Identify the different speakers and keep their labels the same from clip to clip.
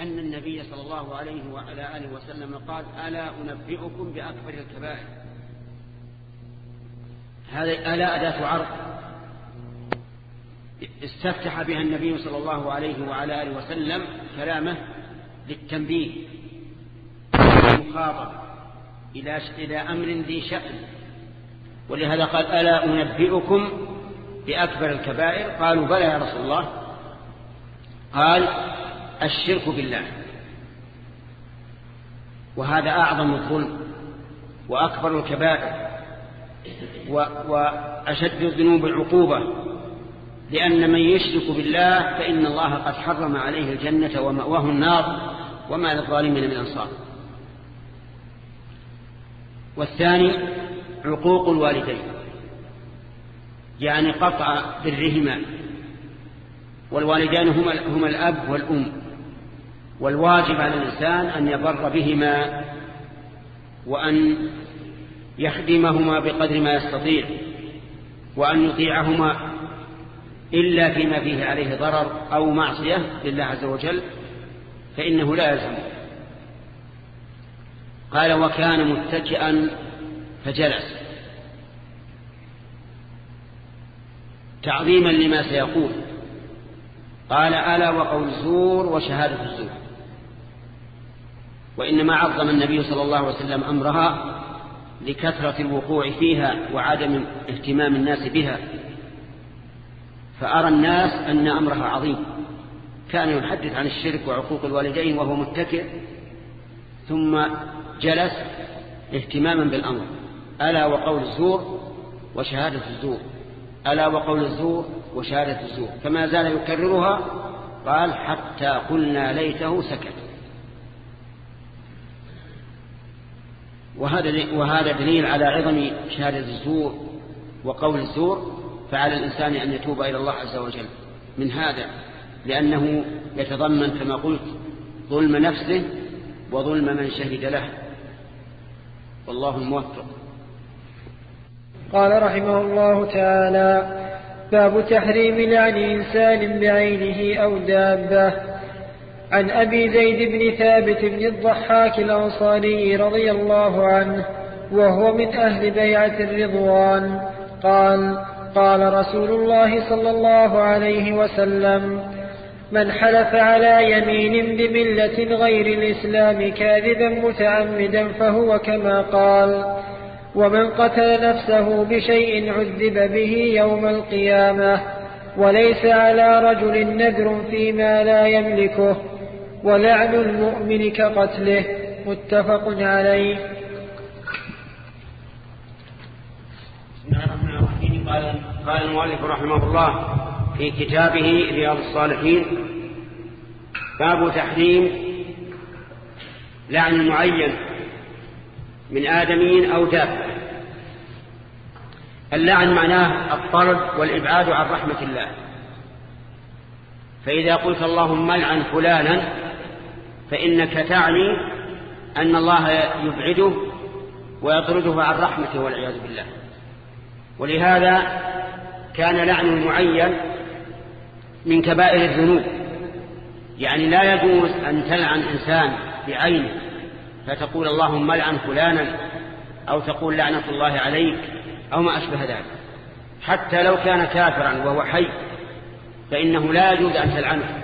Speaker 1: أن النبي صلى الله عليه وعلى آله وسلم قال ألا أنبئكم بأكبر الكبائر هذه ألا أداة عرض استفتح بها النبي صلى الله عليه وعلى آله وسلم كلامه للتنبيه المخاطر إلى إلى أمر ذي شأن ولهذا قال ألا أنبئكم بأكبر الكبائر قالوا بلى يا رسول الله قال الشرك بالله وهذا أعظم الظلم وأكبر الكبائر وأشد الذنوب العقوبة لأن من يشرك بالله فإن الله قد حرم عليه الجنة ومأواه النار وما للظالمين من أنصار والثاني عقوق الوالدين يعني قطع برهما والوالدان هما, هما الأب والأم والواجب على الإنسان أن يبر بهما وأن يخدمهما بقدر ما يستطيع وأن يطيعهما إلا فيما فيه عليه ضرر أو معصية لله عز وجل فإنه لا يزم قال وكان متكئا فجلس تعظيما لما سيقول قال ألا وقول الزور وشهادة الزور وإنما عظم النبي صلى الله عليه وسلم أمرها لكثرة الوقوع فيها وعدم اهتمام الناس بها فأرى الناس أن أمرها عظيم كان يحدث عن الشرك وعقوق الوالدين وهو متكئ ثم جلس اهتماما بالأمر ألا وقول الزور وشهادة الزور ألا وقول الزور وشهادة الزور فما زال يكررها قال حتى قلنا ليته سكت وهذا وهذا دليل على عظم شهادة الزور وقول الزور فعلى الإنسان أن يتوب إلى الله عز وجل من هذا لأنه يتضمن كما قلت ظلم نفسه وظلم من شهد له والله الموفق
Speaker 2: قال رحمه الله تعالى باب تحريم لعن إنسان بعينه أو دابه عن أبي زيد بن ثابت بن الضحاك الأنصاري رضي الله عنه وهو من أهل بيعة الرضوان قال قال رسول الله صلى الله عليه وسلم من حلف على يمين بملة غير الإسلام كاذبا متعمدا فهو كما قال ومن قتل نفسه بشيء عذب به يوم القيامة وليس على رجل نذر فيما لا يملكه ولعن المؤمن كقتله متفق عليه
Speaker 1: قال المؤلف رحمه الله في كتابه رياض الصالحين باب تحريم لعن معين من آدمي أو دابة اللعن معناه الطرد والإبعاد عن رحمة الله فإذا قلت اللهم لعن فلانا فإنك تعني أن الله يبعده ويطرده عن رحمته والعياذ بالله ولهذا كان لعن المعين من كبائر الذنوب يعني لا يجوز أن تلعن إنسان بعينه فتقول اللهم لعن فلانا أو تقول لعنة الله عليك أو ما أشبه ذلك حتى لو كان كافرا وهو حي فإنه لا يجوز أن تلعنه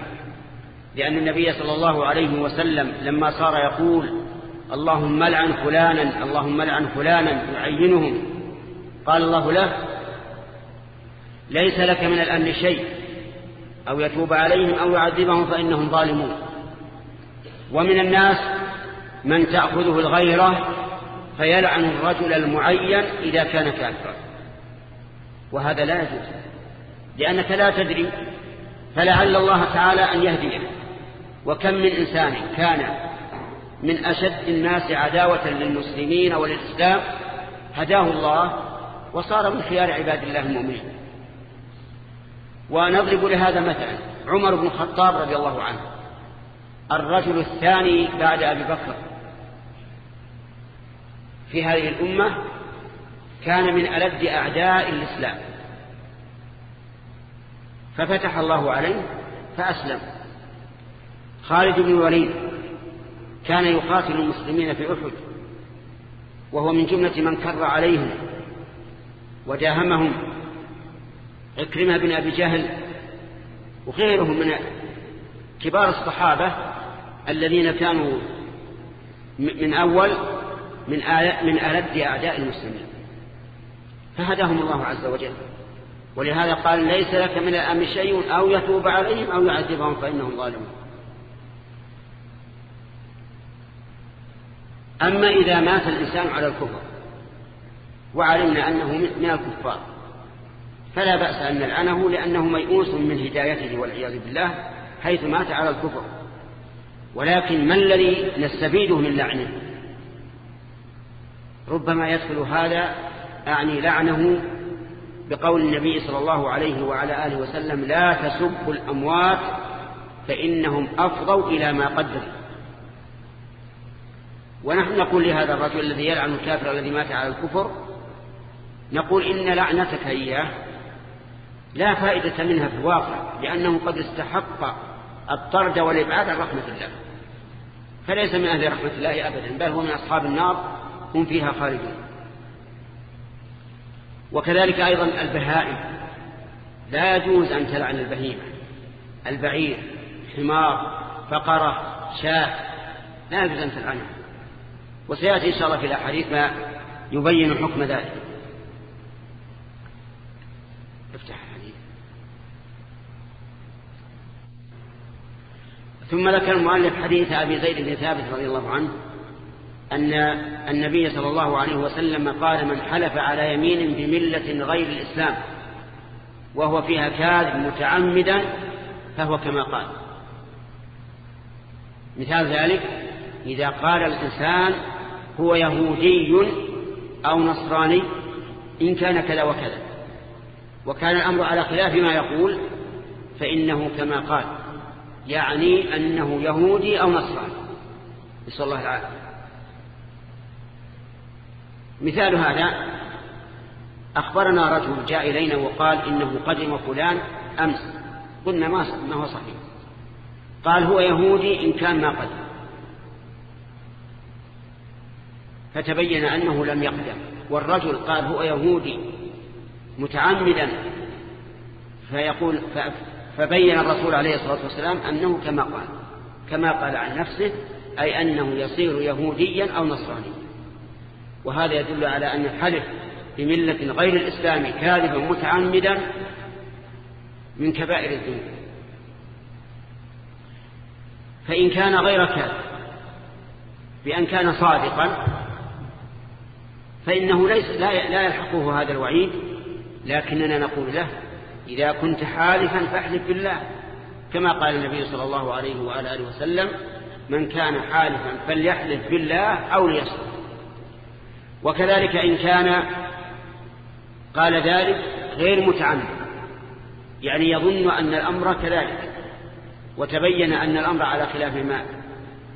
Speaker 1: لأن النبي صلى الله عليه وسلم لما صار يقول اللهم لعن فلانا اللهم لعن فلانا يعينهم قال الله له ليس لك من الأمر شيء أو يتوب عليهم أو يعذبهم فإنهم ظالمون ومن الناس من تأخذه الغيرة فيلعن الرجل المعين إذا كان كافرا وهذا لا يجوز لأنك لا تدري فلعل الله تعالى أن يهديك وكم من إنسان كان من أشد الناس عداوة للمسلمين وللإسلام هداه الله وصار من خيار عباد الله المؤمنين ونضرب لهذا مثلا عمر بن الخطاب رضي الله عنه الرجل الثاني بعد أبي بكر في هذه الأمة كان من ألد أعداء الإسلام ففتح الله عليه فأسلم خالد بن الوليد كان يقاتل المسلمين في أحد وهو من جملة من كر عليهم وداهمهم عكرمة بن أبي جهل وغيرهم من كبار الصحابة الذين كانوا من أول من آية، من ألد أعداء المسلمين فهداهم الله عز وجل ولهذا قال ليس لك من الأمر شيء أو يتوب عليهم أو يعذبهم فإنهم ظالمون
Speaker 3: أما إذا مات الإنسان على الكفر
Speaker 1: وعلمنا أنه من الكفار فلا بأس أن نلعنه لأنه ميؤوس من هدايته والعياذ بالله حيث مات على الكفر ولكن ما الذي نستفيده من لعنه ربما يدخل هذا أعني لعنه بقول النبي صلى الله عليه وعلى آله وسلم لا تسبوا الأموات فإنهم أفضوا إلى ما قدروا ونحن نقول لهذا الرجل الذي يلعن الكافر الذي مات على الكفر نقول إن لعنتك إياه لا فائدة منها في الواقع لأنه قد استحق الطرد والإبعاد عن رحمة الله فليس من أهل رحمة الله أبدا بل هو من أصحاب النار هم فيها خالدون وكذلك أيضا البهائم لا يجوز أن تلعن البهيمة البعير حمار بقرة شاه لا يجوز أن تلعنها وسيأتي إن شاء الله في الأحاديث ما يبين حكم ذلك
Speaker 3: افتح الحديث
Speaker 1: ثم ذكر المؤلف حديث أبي زيد بن ثابت رضي الله عنه أن النبي صلى الله عليه وسلم قال من حلف على يمين بملة غير الإسلام وهو فيها كاذب متعمدا فهو كما قال مثال ذلك إذا قال الإنسان هو يهودي أو نصراني إن كان كذا وكذا وكان الأمر على خلاف ما يقول فإنه كما قال يعني أنه يهودي أو نصراني نسأل الله تعالى مثال هذا أخبرنا رجل جاء إلينا وقال إنه قدم فلان أمس قلنا ما هو صحيح قال هو يهودي إن كان ما قدم فتبين أنه لم يقدم والرجل قال هو يهودي متعمدا فيقول فبين الرسول عليه الصلاة والسلام أنه كما قال كما قال عن نفسه أي أنه يصير يهوديا أو نصرانيا وهذا يدل على أن الحلف بملة غير الإسلام كاذبا متعمدا من كبائر الذنوب فإن كان غير كاذب بأن كان صادقا فإنه ليس لا يلحقه هذا الوعيد لكننا نقول له إذا كنت حالفا فاحلف بالله كما قال النبي صلى الله عليه وآله وسلم من كان حالفا فليحلف بالله أو ليصدق وكذلك إن كان قال ذلك غير متعمد يعني يظن أن الأمر كذلك وتبين أن الأمر على خلاف ما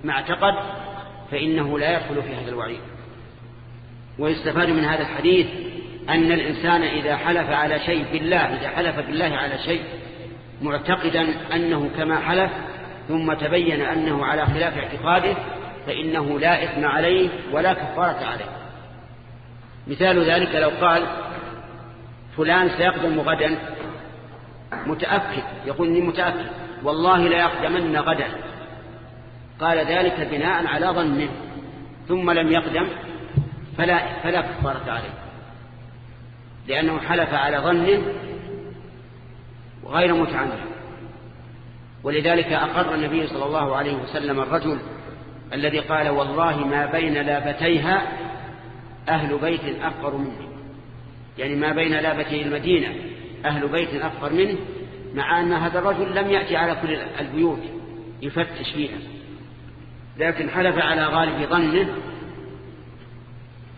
Speaker 1: ما اعتقد فإنه لا يدخل في هذا الوعيد ويستفاد من هذا الحديث أن الإنسان إذا حلف على شيء بالله إذا حلف بالله على شيء معتقدا أنه كما حلف ثم تبين أنه على خلاف اعتقاده فإنه لا إثم عليه ولا كفارة عليه مثال ذلك لو قال فلان سيقدم غدا متأكد يقول لي متأكد والله لا يقدمن غدا قال ذلك بناء على ظنه ثم لم يقدم فلا, فلا كفارة عليه لأنه حلف على ظن غير متعمد ولذلك أقر النبي صلى الله عليه وسلم الرجل الذي قال والله ما بين لابتيها أهل بيت أفقر منه يعني ما بين لابتي المدينة أهل بيت أفقر منه مع أن هذا الرجل لم يأتي على كل البيوت يفتش فيها لكن حلف على غالب ظنه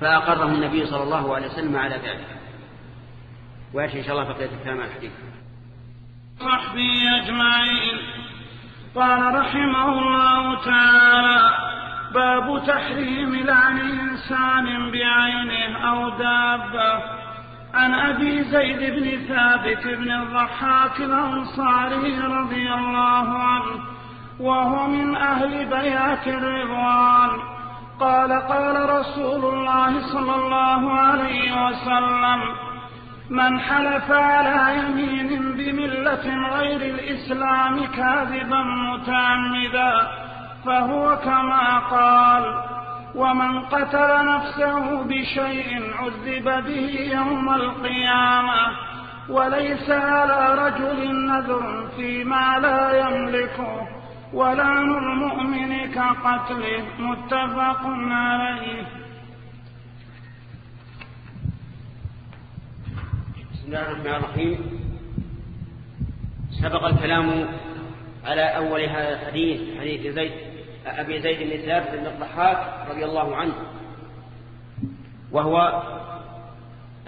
Speaker 1: فأقره النبي صلى الله عليه وسلم على ذلك ويأتي إن شاء الله بقية الكلام على الحديث
Speaker 4: صحبي أجمعين قال رحمه الله تعالى باب تحريم لعن إنسان بعينه أو دابة عن أبي زيد بن ثابت بن الضحاك الأنصاري رضي الله عنه وهو من أهل بيات الرضوان قال قال رسول الله صلى الله عليه وسلم من حلف على يمين بملة غير الإسلام كاذبا متعمدا فهو كما قال ومن قتل نفسه بشيء عذب به يوم القيامة وليس على رجل نذر فيما لا يملكه ولعن المؤمن كقتله متفق عليه
Speaker 1: بسم الله الرحمن الرحيم سبق الكلام على أول هذا الحديث حديث زيد أبي زيد بن ثابت بن الضحاك رضي الله عنه وهو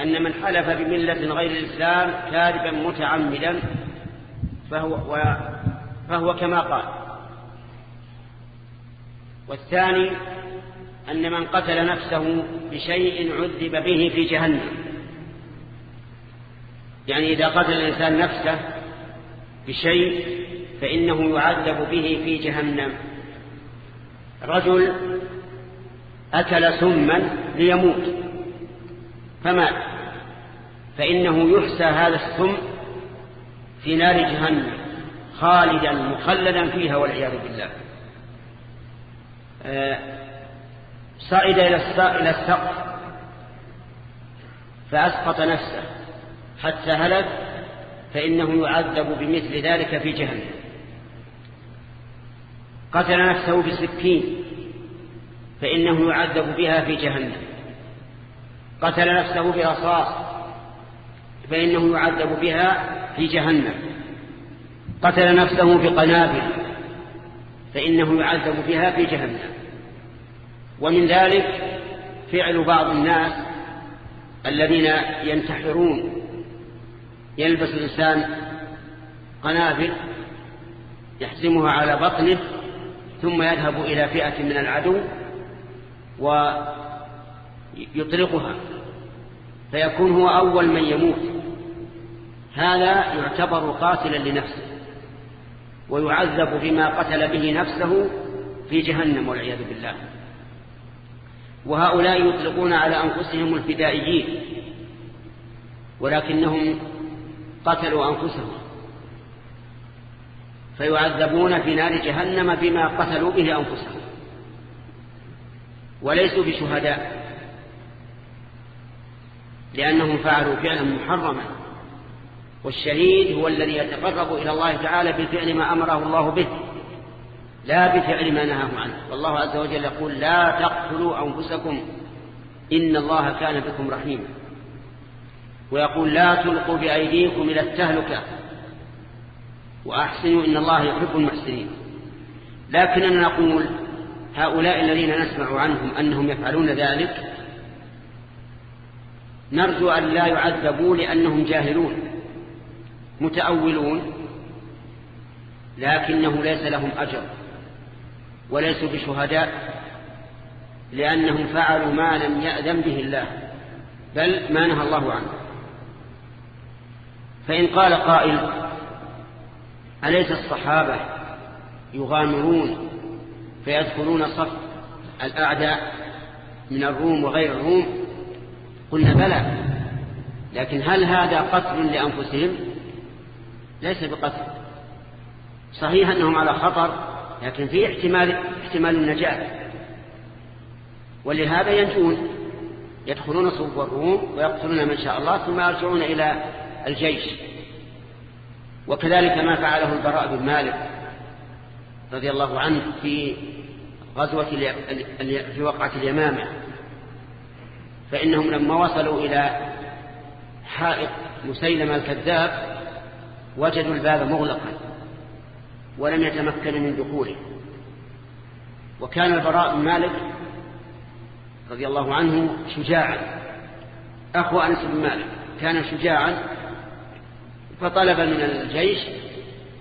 Speaker 1: أن من حلف بملة غير الإسلام كاذبا متعمدا فهو, فهو كما قال والثاني أن من قتل نفسه بشيء عذب به في جهنم يعني إذا قتل الإنسان نفسه بشيء فإنه يعذب به في جهنم رجل أكل سما ليموت فمات فإنه يحسى هذا السم في نار جهنم خالدا مخلدا فيها والعياذ بالله صعد إلى السقف فأسقط نفسه حتى هلك فإنه يعذب بمثل ذلك في جهنم قتل نفسه بسكين فإنه يعذب بها في جهنم قتل نفسه برصاص فإنه يعذب بها في جهنم قتل نفسه بقنابل فإنه يعذب بها في جهنم ومن ذلك فعل بعض الناس الذين ينتحرون يلبس الإنسان قنافل يحزمها على بطنه ثم يذهب إلى فئة من العدو ويطلقها فيكون هو أول من يموت هذا يعتبر قاتلا لنفسه ويعذب بما قتل به نفسه في جهنم والعياذ بالله وهؤلاء يطلقون على أنفسهم الفدائيين ولكنهم قتلوا أنفسهم فيعذبون في نار جهنم بما قتلوا به أنفسهم وليسوا بشهداء لأنهم فعلوا فعلا محرما والشهيد هو الذي يتقرب إلى الله تعالى بفعل ما أمره الله به لا بفعل ما نهاه عنه والله عز وجل يقول لا تقتلوا أنفسكم إن الله كان بكم رحيما ويقول لا تلقوا بأيديكم إلى التهلكة وأحسنوا إن الله يحب المحسنين لكننا نقول هؤلاء الذين نسمع عنهم أنهم يفعلون ذلك نرجو أن لا يعذبوا لأنهم جاهلون متأولون لكنه ليس لهم أجر وليسوا بشهداء لأنهم فعلوا ما لم يأذن به الله بل ما نهى الله عنه فإن قال قائل أليس الصحابة يغامرون فيدخلون صف الأعداء من الروم وغير الروم قلنا بلى لكن هل هذا قتل لأنفسهم ليس بقتل صحيح أنهم على خطر لكن في احتمال احتمال النجاة ولهذا ينجون يدخلون صوب الروم ويقتلون من شاء الله ثم يرجعون إلى الجيش وكذلك ما فعله البراء بن مالك رضي الله عنه في غزوة في وقعة اليمامة فإنهم لما وصلوا إلى حائط مسيلمة الكذاب وجدوا الباب مغلقا ولم يتمكنوا من دخوله وكان البراء بن مالك رضي الله عنه شجاعا أخو أنس بن مالك كان شجاعا فطلب من الجيش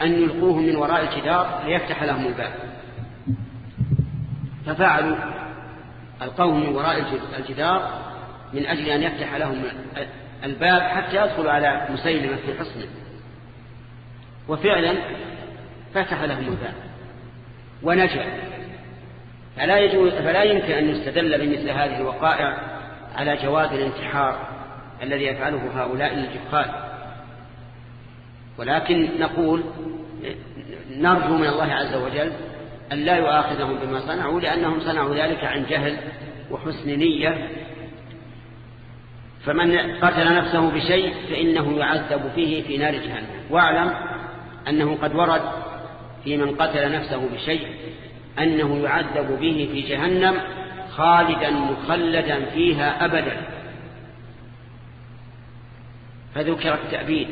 Speaker 1: أن يلقوه من وراء الجدار ليفتح لهم الباب ففعلوا القوم من وراء الجدار من أجل أن يفتح لهم الباب حتى يدخلوا على مسيلمة في حصنه وفعلا فتح لهم الباب ونجا فلا, يجوز فلا يمكن أن يستدل بمثل هذه الوقائع على جواز الانتحار الذي يفعله هؤلاء الجهال ولكن نقول نرجو من الله عز وجل أن لا يؤاخذهم بما صنعوا لأنهم صنعوا ذلك عن جهل وحسن نية فمن قتل نفسه بشيء فإنه يعذب فيه في نار جهنم واعلم أنه قد ورد في من قتل نفسه بشيء أنه يعذب به في جهنم خالدا مخلدا فيها أبدا فذكر التأبيد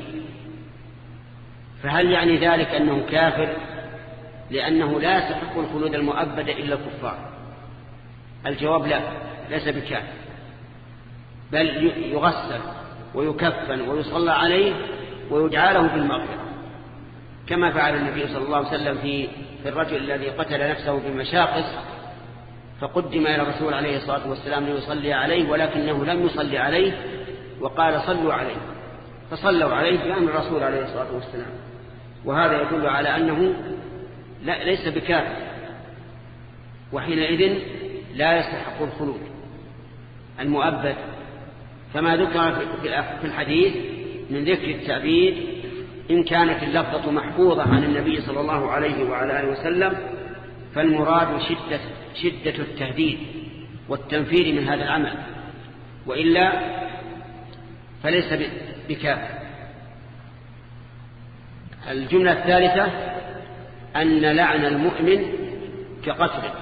Speaker 1: فهل يعني ذلك أنه كافر لأنه لا يستحق الخلود المؤبد إلا الكفار الجواب لا ليس بكافر بل يغسل ويكفن ويصلى عليه ويدعى له المغفره كما فعل النبي صلى الله عليه وسلم في في الرجل الذي قتل نفسه بمشاقص فقدم إلى الرسول عليه الصلاة والسلام ليصلي عليه ولكنه لم يصلي عليه وقال صلوا عليه فصلوا عليه بأمر الرسول عليه الصلاة والسلام وهذا يدل على أنه لا ليس بكافر وحينئذ لا يستحق الخلود المؤبد كما ذكر في الحديث من ذكر التعبيد إن كانت اللفظة محفوظة عن النبي صلى الله عليه وعلى آله وسلم فالمراد شدة, شدة التهديد والتنفير من هذا العمل وإلا فليس بكاف الجملة الثالثة أن لعن المؤمن كقتله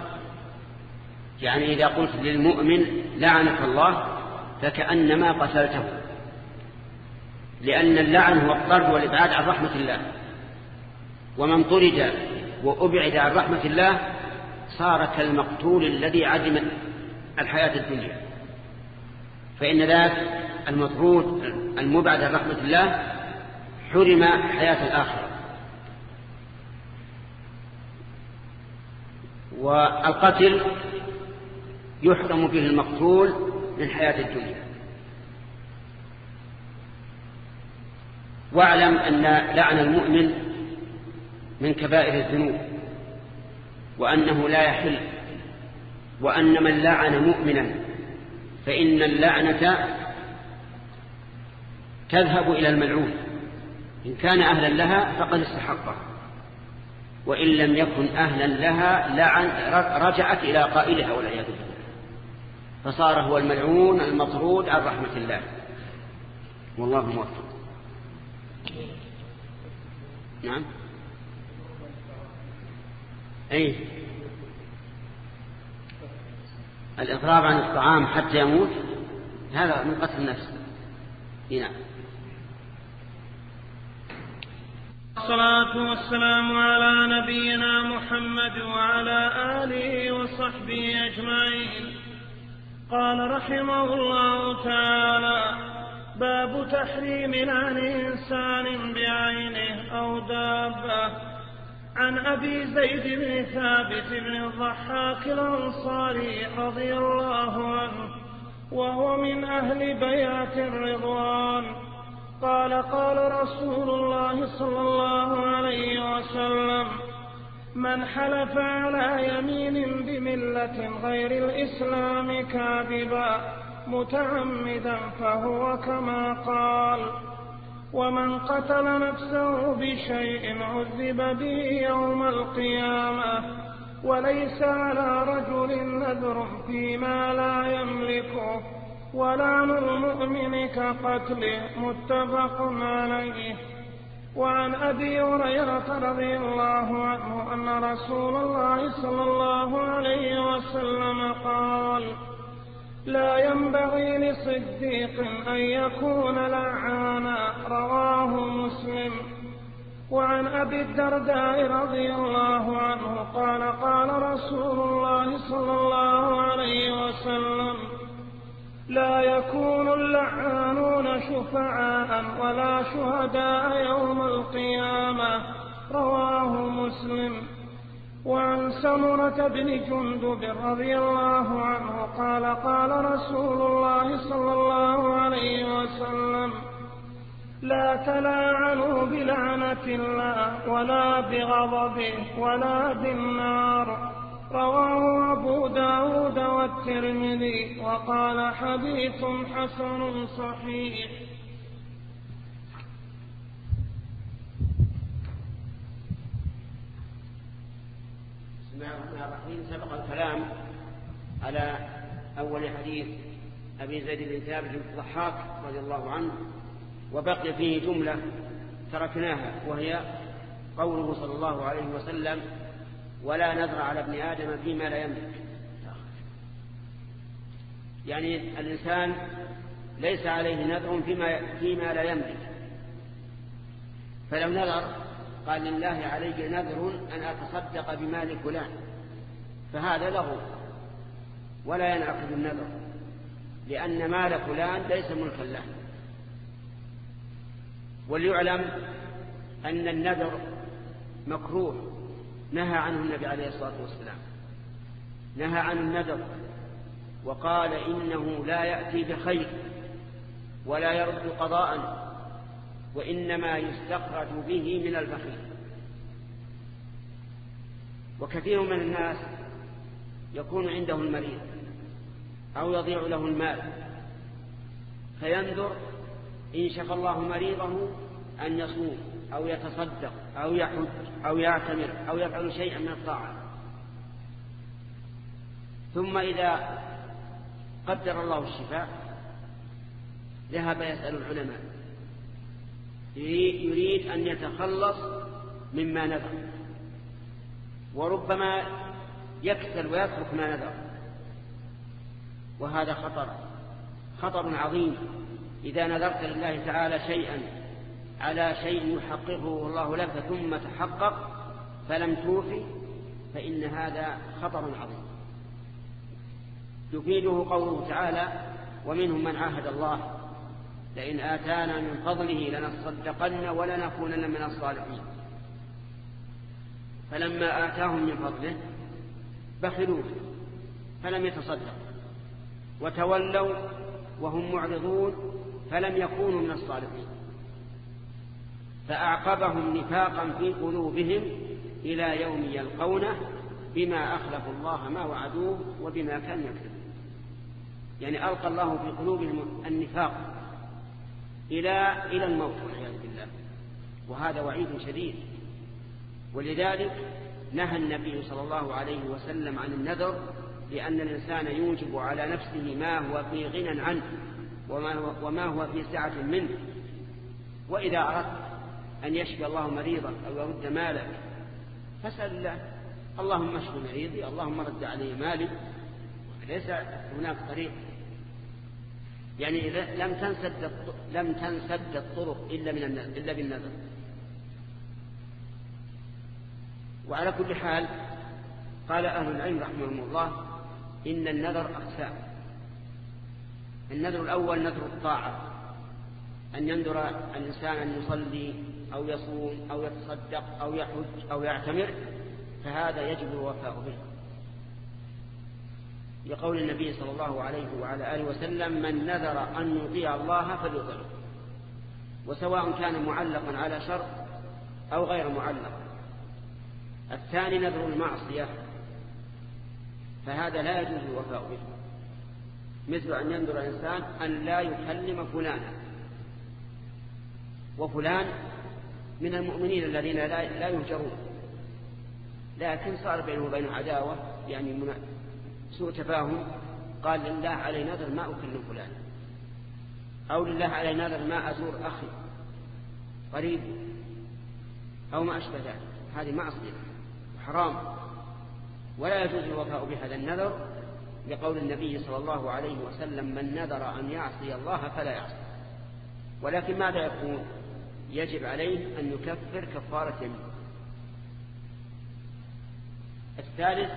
Speaker 1: يعني إذا قلت للمؤمن لعنك الله فكأنما قتلته لأن اللعن هو الطرد والإبعاد عن رحمة الله ومن طرد وأبعد عن رحمة الله صار كالمقتول الذي عدم الحياة الدنيا فإن ذاك المطرود المبعد عن رحمة الله حرم حياة الآخرة والقتل يحرم به المقتول من حياة الدنيا واعلم أن لعن المؤمن من كبائر الذنوب وأنه لا يحل وأن من لعن مؤمنا فإن اللعنة تذهب إلى الملعون إن كان أهلا لها فقد استحقها وإن لم يكن أهلا لها لعن رجعت إلى قائلها والعياذ بالله فصار هو الملعون المطرود عن رحمة الله
Speaker 3: والله موفق نعم أي
Speaker 1: الإضراب عن الطعام حتى يموت هذا من قتل النفس نعم
Speaker 4: الصلاة والسلام على نبينا محمد وعلى آله وصحبه أجمعين قال رحمه الله تعالى باب تحريم عن إنسان بعينه أو دابة عن أبي زيد بن ثابت بن الضحاك الأنصاري رضي الله عنه وهو من أهل بيعة الرضوان قال قال رسول الله صلى الله عليه وسلم من حلف على يمين بملة غير الإسلام كاذبا متعمدا فهو كما قال ومن قتل نفسه بشيء عذب به يوم القيامة وليس على رجل نذر فيما لا يملكه ولعن المؤمن كقتله متفق عليه وعن أبي هريرة رضي الله عنه أن رسول الله صلى الله عليه وسلم قال لا ينبغي لصديق أن يكون لعانا رواه مسلم وعن أبي الدرداء رضي الله عنه قال قال رسول الله صلى الله عليه وسلم لا يكون اللعانون شفعاء ولا شهداء يوم القيامة رواه مسلم سمرة بن جندب رضي الله عنه قال قال رسول الله صلى الله عليه وسلم لا تلاعنوا بلعنة الله ولا بغضبه ولا بالنار رواه أبو داود والترمذي وقال حديث
Speaker 1: حسن صحيح الرحمن الرحيم سبق الكلام على أول حديث أبي زيد بن ثابت بن الضحاك رضي الله عنه وبقي فيه جملة تركناها وهي قوله صلى الله عليه وسلم ولا نذر على ابن آدم فيما لا يملك يعني الإنسان ليس عليه نذر فيما, فيما لا يملك فلو نذر قال لله علي نذر أن أتصدق بمال فلان فهذا له ولا ينعقد النذر لأن مال فلان ليس ملكا له وليعلم أن النذر مكروه نهى عنه النبي عليه الصلاة والسلام نهى عن النذر وقال إنه لا يأتي بخير ولا يرد قضاء وإنما يستخرج به من البخيل وكثير من الناس يكون عنده المريض أو يضيع له المال فينذر إن شفى الله مريضه أن يصوم أو يتصدق أو يحج أو يعتمر أو يفعل شيئا من الطاعة ثم إذا قدر الله الشفاء ذهب يسأل العلماء يريد أن يتخلص مما نذر وربما يكسل ويترك ما نذر وهذا خطر خطر عظيم إذا نذرت لله تعالى شيئا على شيء يحققه الله لك ثم تحقق فلم توفي فإن هذا خطر عظيم يفيده قوله تعالى ومنهم من عاهد الله لئن آتانا من فضله لنصدقن ولنكونن من الصالحين فلما آتاهم من فضله بخلوه فلم يتصدقوا وتولوا وهم معرضون فلم يكونوا من الصالحين فأعقبهم نفاقا في قلوبهم إلى يوم يلقونه بما أخلفوا الله ما وعدوه وبما كان يكذبون يعني ألقى الله في قلوبهم النفاق إلى إلى الموت والعياذ بالله وهذا وعيد شديد ولذلك نهى النبي صلى الله عليه وسلم عن النذر لأن الإنسان يوجب على نفسه ما هو في غنى عنه وما هو, وما هو في سعة منه وإذا أردت أن يشفي الله مريضك أو يرد مالك فاسأل الله اللهم اشف مريضي اللهم رد علي مالي ليس هناك طريق يعني إذا لم تنسد لم تنسد الطرق إلا من إلا بالنذر وعلى كل حال قال أهل العلم رحمهم الله إن النذر أقسام النذر الأول نذر الطاعة أن ينذر الإنسان أن يصلي أو يصوم أو يتصدق أو يحج أو يعتمر فهذا يجب الوفاء به لقول النبي صلى الله عليه وعلى آله وسلم من نذر أن يطيع الله فليطيعه وسواء كان معلقا على شرط أو غير معلق الثاني نذر المعصية فهذا لا يجوز الوفاء به مثل أن ينذر إنسان أن لا يكلم فلانا وفلان من المؤمنين الذين لا يهجرون لكن صار بينه وبين عداوة يعني سوء تفاهم قال لله علي نذر ما أكلم فلان أو لله علي نذر ما أزور أخي قريب أو ما أشبه ذلك هذه معصية وحرام ولا يجوز الوفاء بهذا النذر لقول النبي صلى الله عليه وسلم من نذر أن يعصي الله فلا يعصي ولكن ماذا يقول يجب عليه أن يكفر كفارة منه الثالث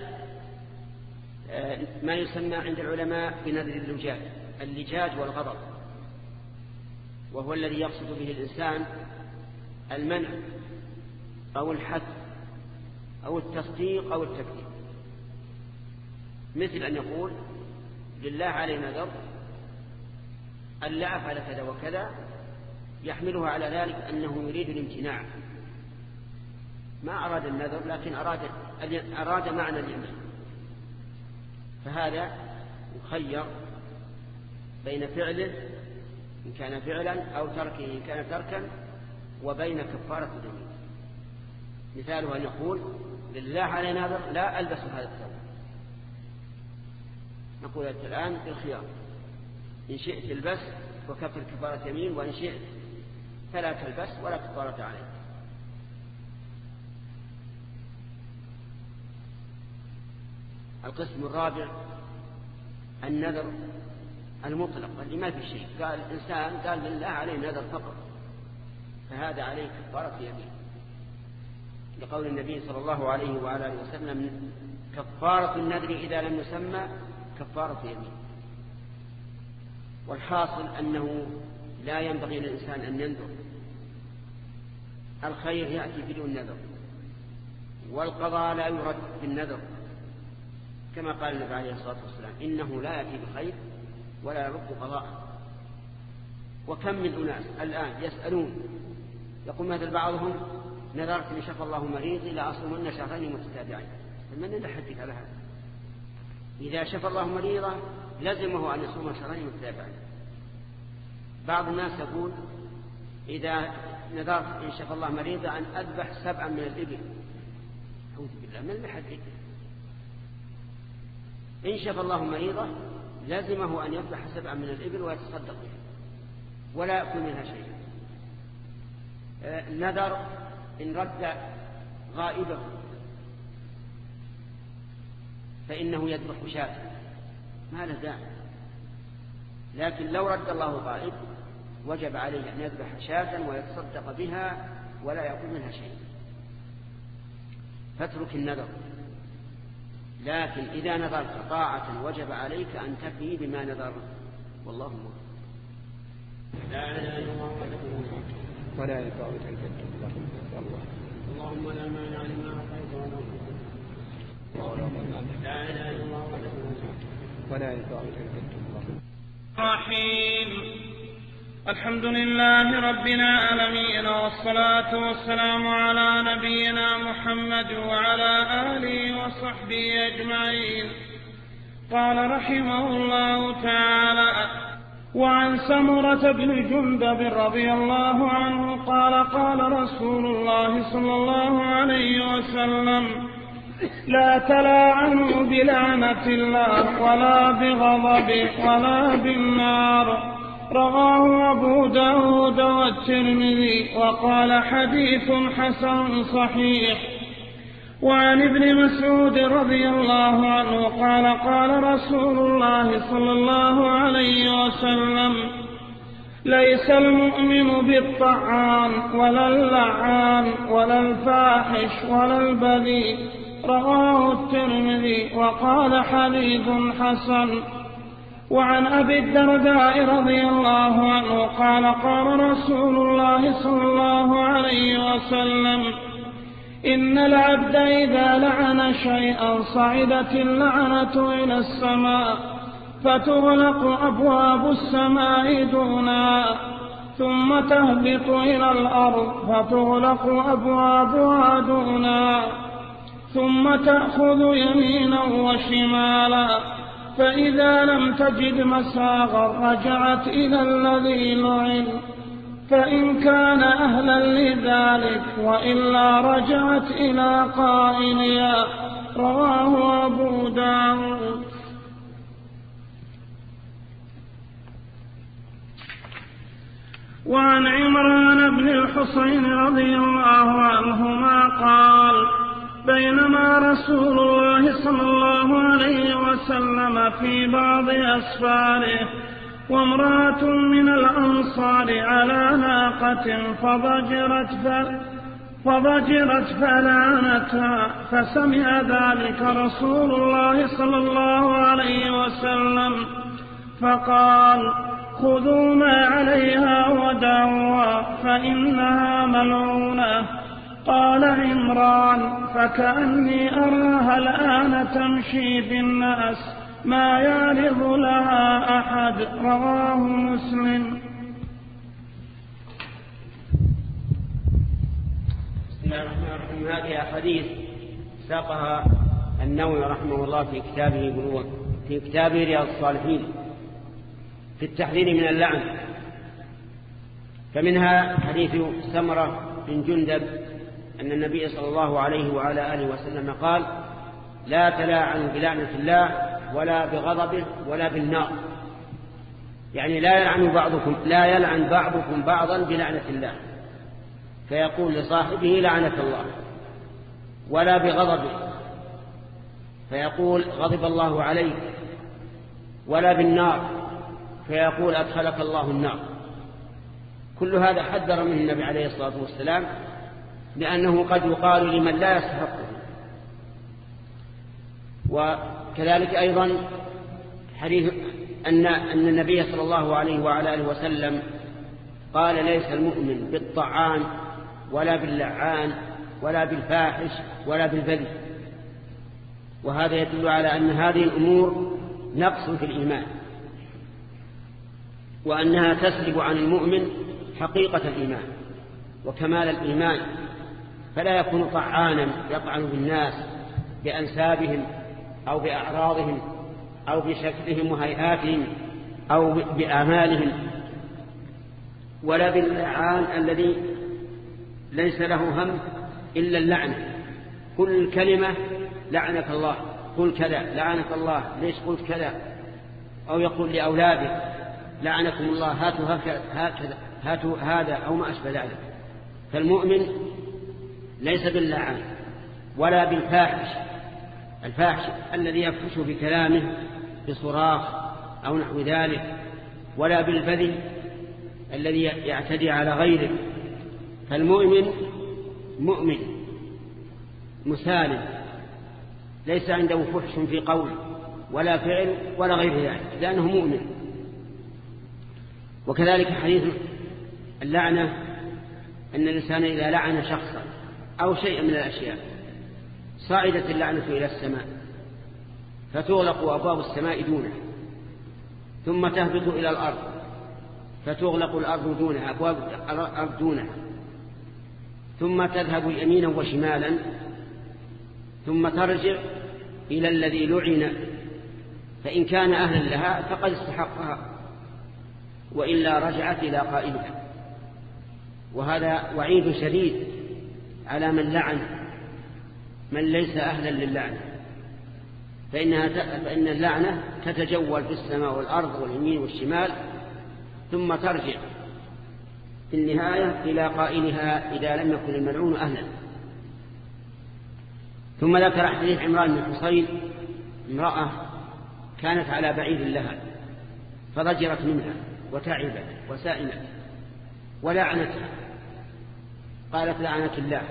Speaker 1: آه، ما يسمى عند العلماء بنذر اللجاج اللجاج والغضب وهو الذي يقصد به الإنسان المنع أو الحث أو التصديق أو التكذيب مثل أن يقول لله علي نذر أن لا أفعل كذا وكذا يحملها على ذلك أنه يريد الامتناع ما أراد النذر لكن أراد, أراد معنى الامتناع فهذا يخير بين فعله إن كان فعلا أو تركه إن كان تركا وبين كفارة اليمين مثاله أن يقول لله علي ناظر لا ألبس هذا الثوب نقول أنت الآن بالخيار إن شئت البس وكفر كفارة يمين وإن شئت فلا تلبس ولا كفارة عليك القسم الرابع النذر المطلق اللي ما في شيء قال الإنسان قال لله عليه نذر فقط فهذا عليه كفارة يمين لقول النبي صلى الله عليه وعلى اله وسلم كفارة النذر إذا لم يسمى كفارة يمين والحاصل أنه لا ينبغي للإنسان أن ينذر الخير يأتي بدون نذر والقضاء لا يرد بالنذر كما قال النبي عليه الصلاة والسلام إنه لا يأتي بخير ولا يرد قضاء وكم من أناس الآن يسألون يقول مثل بعضهم نذرت إن شفى الله مريضي لأصومن شهرين متتابعين فمن يحدك على هذا إذا شفى الله مريضا لزمه أن يصوم شهرين متتابعين بعض الناس يقول إذا نذرت إن شفى الله مريضا أن أذبح سبعا من الإبل أعوذ بالله من المحدث إن شفى الله مريضه لازمه أن يذبح سبعا من الإبل ويتصدق بها ولا يأكل منها شيئا آه، نذر إن رد غائبه فإنه يذبح شاة ما له داعي لكن لو رد الله غائب وجب عليه أن يذبح شاة ويتصدق بها ولا يأكل منها شيئا فاترك النذر لكن إذا نذرت طاعة وجب عليك أن تفي بما نذرت والله موفق ولا
Speaker 3: يفاوت الجد الله
Speaker 1: اللهم لا مانع لما اعطيت ولا لا
Speaker 3: اله الا الله ولا يفاوت الجد الله
Speaker 4: رحيم الحمد لله رب العالمين والصلاة والسلام على نبينا محمد وعلى آله وصحبه أجمعين قال رحمه الله تعالى وعن سمرة بن جندب رضي الله عنه قال قال رسول الله صلى الله عليه وسلم لا تلاعنوا بلعنة الله ولا بغضبه ولا بالنار رواه أبو داود والترمذي وقال حديث حسن صحيح وعن ابن مسعود رضي الله عنه قال قال رسول الله صلى الله عليه وسلم ليس المؤمن بالطعام ولا اللعان ولا الفاحش ولا البذيء رواه الترمذي وقال حديث حسن وعن أبي الدرداء رضي الله عنه قال قال رسول الله صلى الله عليه وسلم إن العبد إذا لعن شيئا صعدت اللعنة إلى السماء فتغلق أبواب السماء دونا ثم تهبط إلى الأرض فتغلق أبوابها دونا ثم تأخذ يمينا وشمالا فإذا لم تجد مساغا رجعت إلى الذي لعن فإن كان أهلا لذلك وإلا رجعت إلى قائلها رواه أبو داود وعن عمران بن الحصين رضي الله عنهما قال بينما رسول الله صلى الله عليه وسلم في بعض أسفاره وامرأة من الأنصار على ناقة فضجرت فضجرت فلانتها فسمع ذلك رسول الله صلى الله عليه وسلم فقال خذوا ما عليها ودعوها فإنها ملعونه قال عمران فكأني أراها الآن تمشي في الناس ما يعرض لها أحد رواه مسلم
Speaker 3: هذه أحاديث ساقها
Speaker 1: النووي رحمه الله في كتابه بلوغ في كتابه رياض الصالحين في التحذير من اللعن فمنها حديث سمرة بن جندب أن النبي صلى الله عليه وعلى آله وسلم قال لا تلاعنوا بلعنة الله ولا بغضبه ولا بالنار يعني لا يلعن بعضكم لا يلعن بعضكم بعضا بلعنة الله فيقول لصاحبه لعنة الله ولا بغضبه فيقول غضب الله عليك ولا بالنار فيقول أدخلك الله النار كل هذا حذر منه النبي عليه الصلاة والسلام لأنه قد يقال لمن لا يستحقه وكذلك أيضا حديث أن, أن النبي صلى الله عليه وعلى آله وسلم قال ليس المؤمن بالطعان ولا باللعان ولا بالفاحش ولا بالبذل وهذا يدل على أن هذه الأمور نقص في الإيمان وأنها تسلب عن المؤمن حقيقة الإيمان وكمال الإيمان فلا يكون طعانا يطعن بالناس بأنسابهم أو بأعراضهم أو بشكلهم وهيئاتهم أو بآمالهم ولا باللعان الذي ليس له هم إلا اللعن كل كلمة لعنك الله قل كذا لعنك الله ليش قلت كذا أو يقول لأولاده لعنكم الله هاتوا هكذا هاتوا هذا أو ما أشبه ذلك فالمؤمن ليس باللعان ولا بالفاحش الفاحش الذي يفحش بكلامه بصراخ أو نحو ذلك ولا بالبذل الذي يعتدي على غيره فالمؤمن مؤمن مسالم ليس عنده فحش في قول ولا فعل ولا غير ذلك لأنه مؤمن وكذلك حديث اللعنة أن الإنسان إذا لعن شخصا أو شيئا من الأشياء صاعدة اللعنة إلى السماء فتغلق أبواب السماء دونها ثم تهبط إلى الأرض فتغلق الأرض دونها أبواب الأرض دونها ثم تذهب يمينا وشمالا ثم ترجع إلى الذي لعن فإن كان أهلا لها فقد استحقها وإلا رجعت إلى قائلها وهذا وعيد شديد على من لعن من ليس أهلا للعنة فإنها ت... فإن اللعنة تتجول في السماء والأرض واليمين والشمال ثم ترجع في النهاية إلى قائلها إذا لم يكن الملعون أهلا ثم ذكر حديث عمران بن حصين امرأة كانت على بعيد لها فضجرت منها وتعبت وسائمت ولعنتها قالت لعنة الله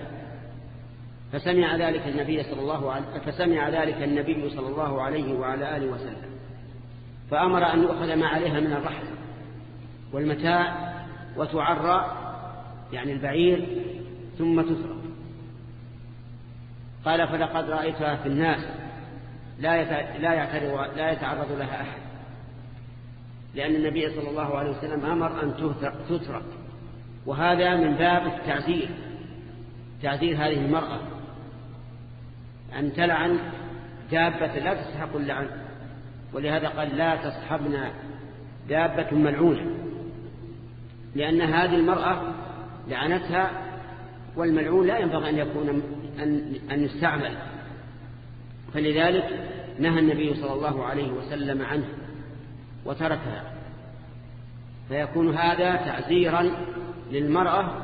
Speaker 1: فسمع ذلك النبي صلى الله عليه فسمع ذلك النبي صلى الله عليه وعلى آله وسلم فأمر أن يؤخذ ما عليها من الرحل والمتاع وتعرى يعني البعير ثم تسرق قال فلقد رأيتها في الناس لا لا لا يتعرض لها أحد لأن النبي صلى الله عليه وسلم أمر أن تترك وهذا من باب التعزير تعزير هذه المرأة أن تلعن دابة لا تستحق اللعن ولهذا قال لا تصحبنا دابة ملعونة لأن هذه المرأة لعنتها والملعون لا ينبغي أن يكون أن, أن يستعمل فلذلك نهى النبي صلى الله عليه وسلم عنه وتركها فيكون هذا تعزيرا للمرأة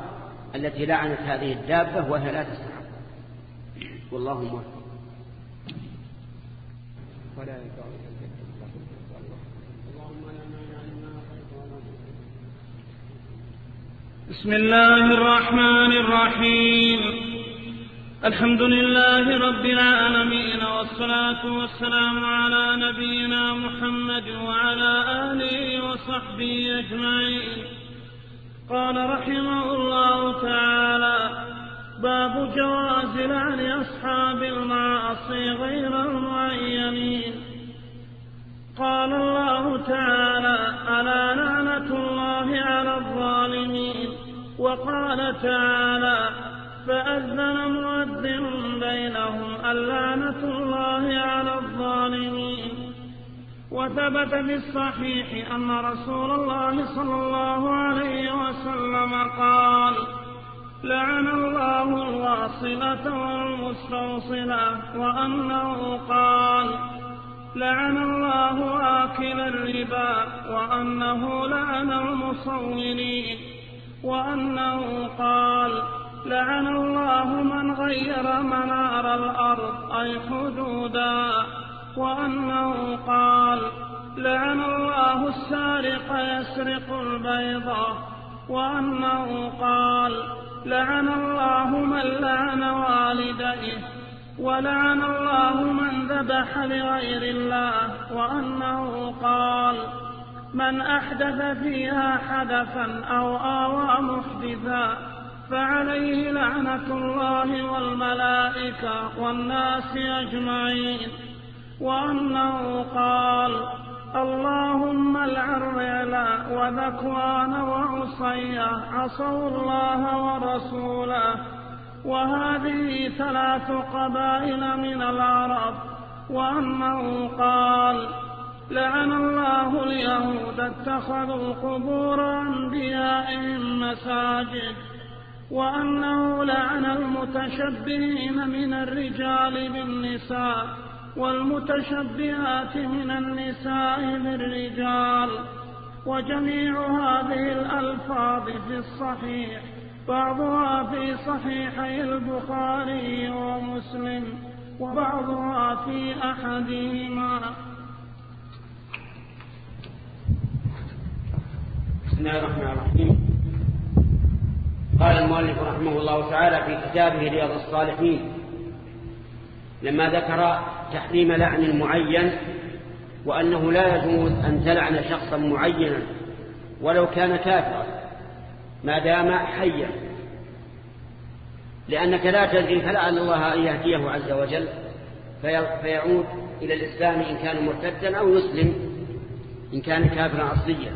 Speaker 1: التي لعنت هذه الدابة وهي لا تستحق والله مرحب
Speaker 3: ولا
Speaker 4: بسم الله الرحمن الرحيم الحمد لله رب العالمين والصلاة والسلام على نبينا محمد وعلى آله وصحبه أجمعين قال رحمه الله تعالى باب جواز لعن أصحاب المعاصي غير المعينين قال الله تعالى ألا لعنة الله على الظالمين وقال تعالى فأذن مؤذن بينهم اللعنة الله على الظالمين وثبت في الصحيح أن رسول الله صلى الله عليه وسلم قال لعن الله الواصلة والمستوصلة وأنه قال لعن الله آكل الربا وأنه لعن المصورين وأنه قال لعن الله من غير منار الأرض أي حدودا وأنه قال لعن الله السارق يسرق البيضة وأنه قال لعن الله من لعن والديه ولعن الله من ذبح لغير الله وأنه قال من أحدث فيها حدثا أو آوى محدثا فعليه لعنة الله والملائكة والناس أجمعين وأنه قال اللهم العن وذكوان وعصية عصوا الله ورسوله وهذه ثلاث قبائل من العرب وأنه قال لعن الله اليهود اتخذوا قبور أنبيائهم مساجد وأنه لعن المتشبهين من الرجال بالنساء والمتشبهات من النساء بالرجال وجميع هذه الألفاظ في الصحيح بعضها في صحيحي البخاري ومسلم وبعضها في أحدهما
Speaker 1: بسم الله الرحمن الرحيم قال المؤلف رحمه الله تعالى في كتابه رياض الصالحين لما ذكر تحريم لعن معين وأنه لا يجوز أن تلعن شخصا معينا ولو كان كافرا ما دام حيا لأنك لا تدري فلعل الله أن يهديه عز وجل فيعود إلى الإسلام إن كان مرتدا أو يسلم إن كان كافرا أصليا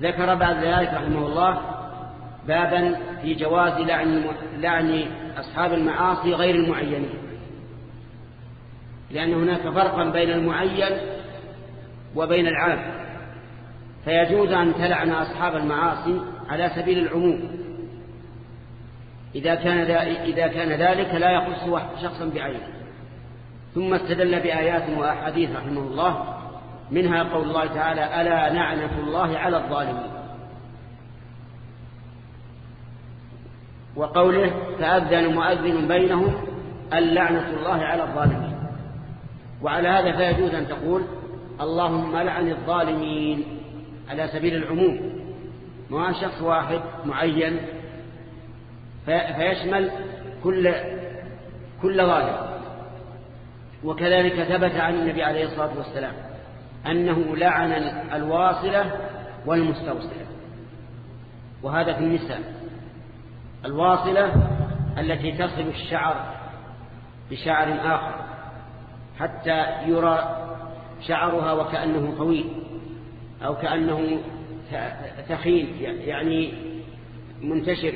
Speaker 1: ذكر بعد ذلك رحمه الله بابا في جواز لعن, لعن أصحاب المعاصي غير المعينين لأن هناك فرقا بين المعين وبين العام فيجوز أن تلعن أصحاب المعاصي على سبيل العموم إذا كان, إذا كان ذلك لا يخص شخصا بعينه ثم استدل بآيات وأحاديث رحمه الله منها قول الله تعالى ألا نعنف الله على الظالمين وقوله فأذن مؤذن بينهم اللعنة الله على الظالمين وعلى هذا فيجوز أن تقول اللهم لعن الظالمين على سبيل العموم ما شخص واحد معين فيشمل كل كل ظالم وكذلك ثبت عن النبي عليه الصلاة والسلام أنه لعن الواصلة والمستوصلة وهذا في النساء الواصلة التي تصل الشعر بشعر آخر حتى يرى شعرها وكأنه طويل أو كأنه تخيل يعني منتشر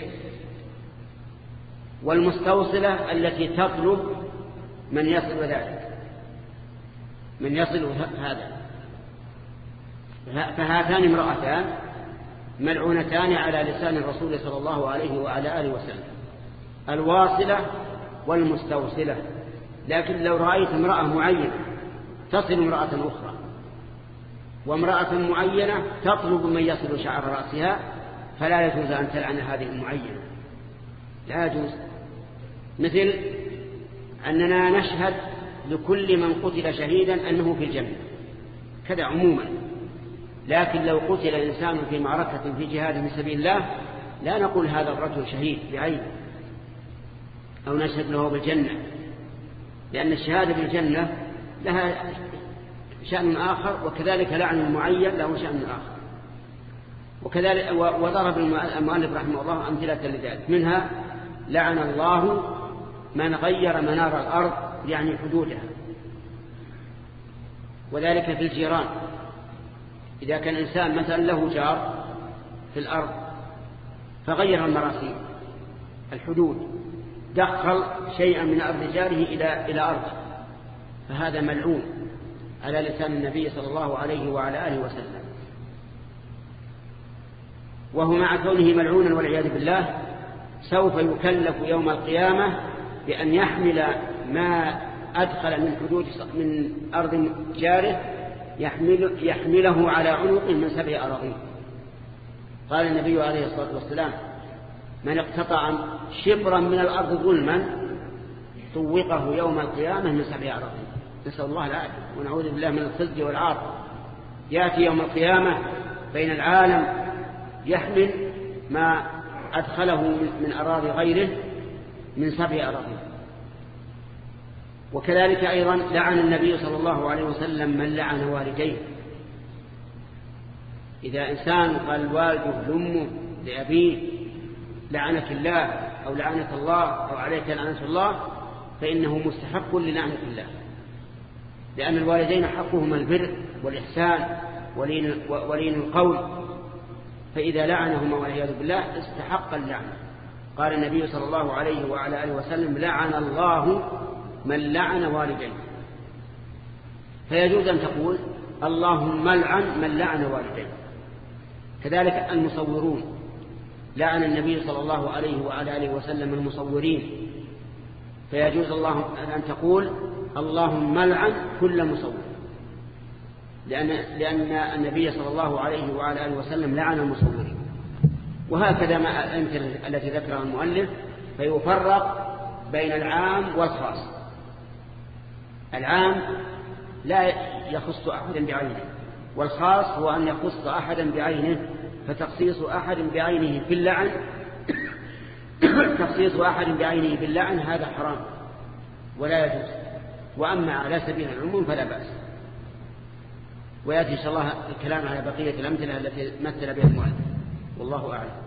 Speaker 1: والمستوصلة التي تطلب من يصل ذلك من يصل هذا فهاتان امرأتان ملعونتان على لسان الرسول صلى الله عليه وعلى آله وسلم الواصلة والمستوصلة لكن لو رأيت امرأة معينة تصل امرأة أخرى وامرأة معينة تطلب من يصل شعر رأسها فلا يجوز أن تلعن هذه المعينة لا يجوز مثل أننا نشهد لكل من قتل شهيدا أنه في الجنة كذا عموما لكن لو قتل إنسان في معركة في جهاد في سبيل الله لا نقول هذا الرجل شهيد بعينه أو نشهد له بالجنة لأن الشهادة بالجنة لها شأن آخر وكذلك لعن معين له شأن آخر وكذلك وضرب المؤلف رحمه الله أمثلة لذلك منها لعن الله من غير منار الأرض يعني حدودها وذلك في الجيران إذا كان إنسان مثلا له جار في الأرض فغير المراسيل الحدود دخل شيئا من أرض جاره إلى, إلى أرضه فهذا ملعون على لسان النبي صلى الله عليه وعلى آله وسلم وهو مع كونه ملعونا والعياذ بالله سوف يكلف يوم القيامة بأن يحمل ما أدخل من حدود من أرض جاره يحمل يحمله على عنقه من سبع أراضيه قال النبي عليه الصلاة والسلام من اقتطع شبرا من الأرض ظلما طوقه يوم القيامة من سبع أرض نسأل الله العافية ونعوذ بالله من الخزي والعار يأتي يوم القيامة بين العالم يحمل ما أدخله من أراضي غيره من سبع أراضي وكذلك أيضا لعن النبي صلى الله عليه وسلم من لعن والديه إذا إنسان قال والده لأمه لأبيه لعنك الله أو لعنك الله أو عليك لعنة الله فإنه مستحق للعنة الله لأن الوالدين حقهما البر والإحسان ولين, ولين القول فإذا لعنهما والعياذ بالله استحق اللعنة قال النبي صلى الله عليه وعلى آله وسلم لعن الله من لعن والديه فيجوز أن تقول اللهم لعن من لعن والديه كذلك المصورون لعن النبي صلى الله عليه وعلى آله وسلم المصورين فيجوز الله أن تقول اللهم لعن كل مصور لأن, لأن النبي صلى الله عليه وعلى آله وسلم لعن المصورين وهكذا ما الأمثلة التي ذكرها المؤلف فيفرق بين العام والخاص العام لا يخص أحدا بعينه والخاص هو أن يخص أحدا بعينه فتخصيص أحد بعينه في اللعن تخصيص أحد بعينه في اللعن هذا حرام ولا يجوز وأما على سبيل العموم فلا بأس ويأتي إن شاء الله الكلام على بقية الأمثلة التي مثل بها المؤلف والله أعلم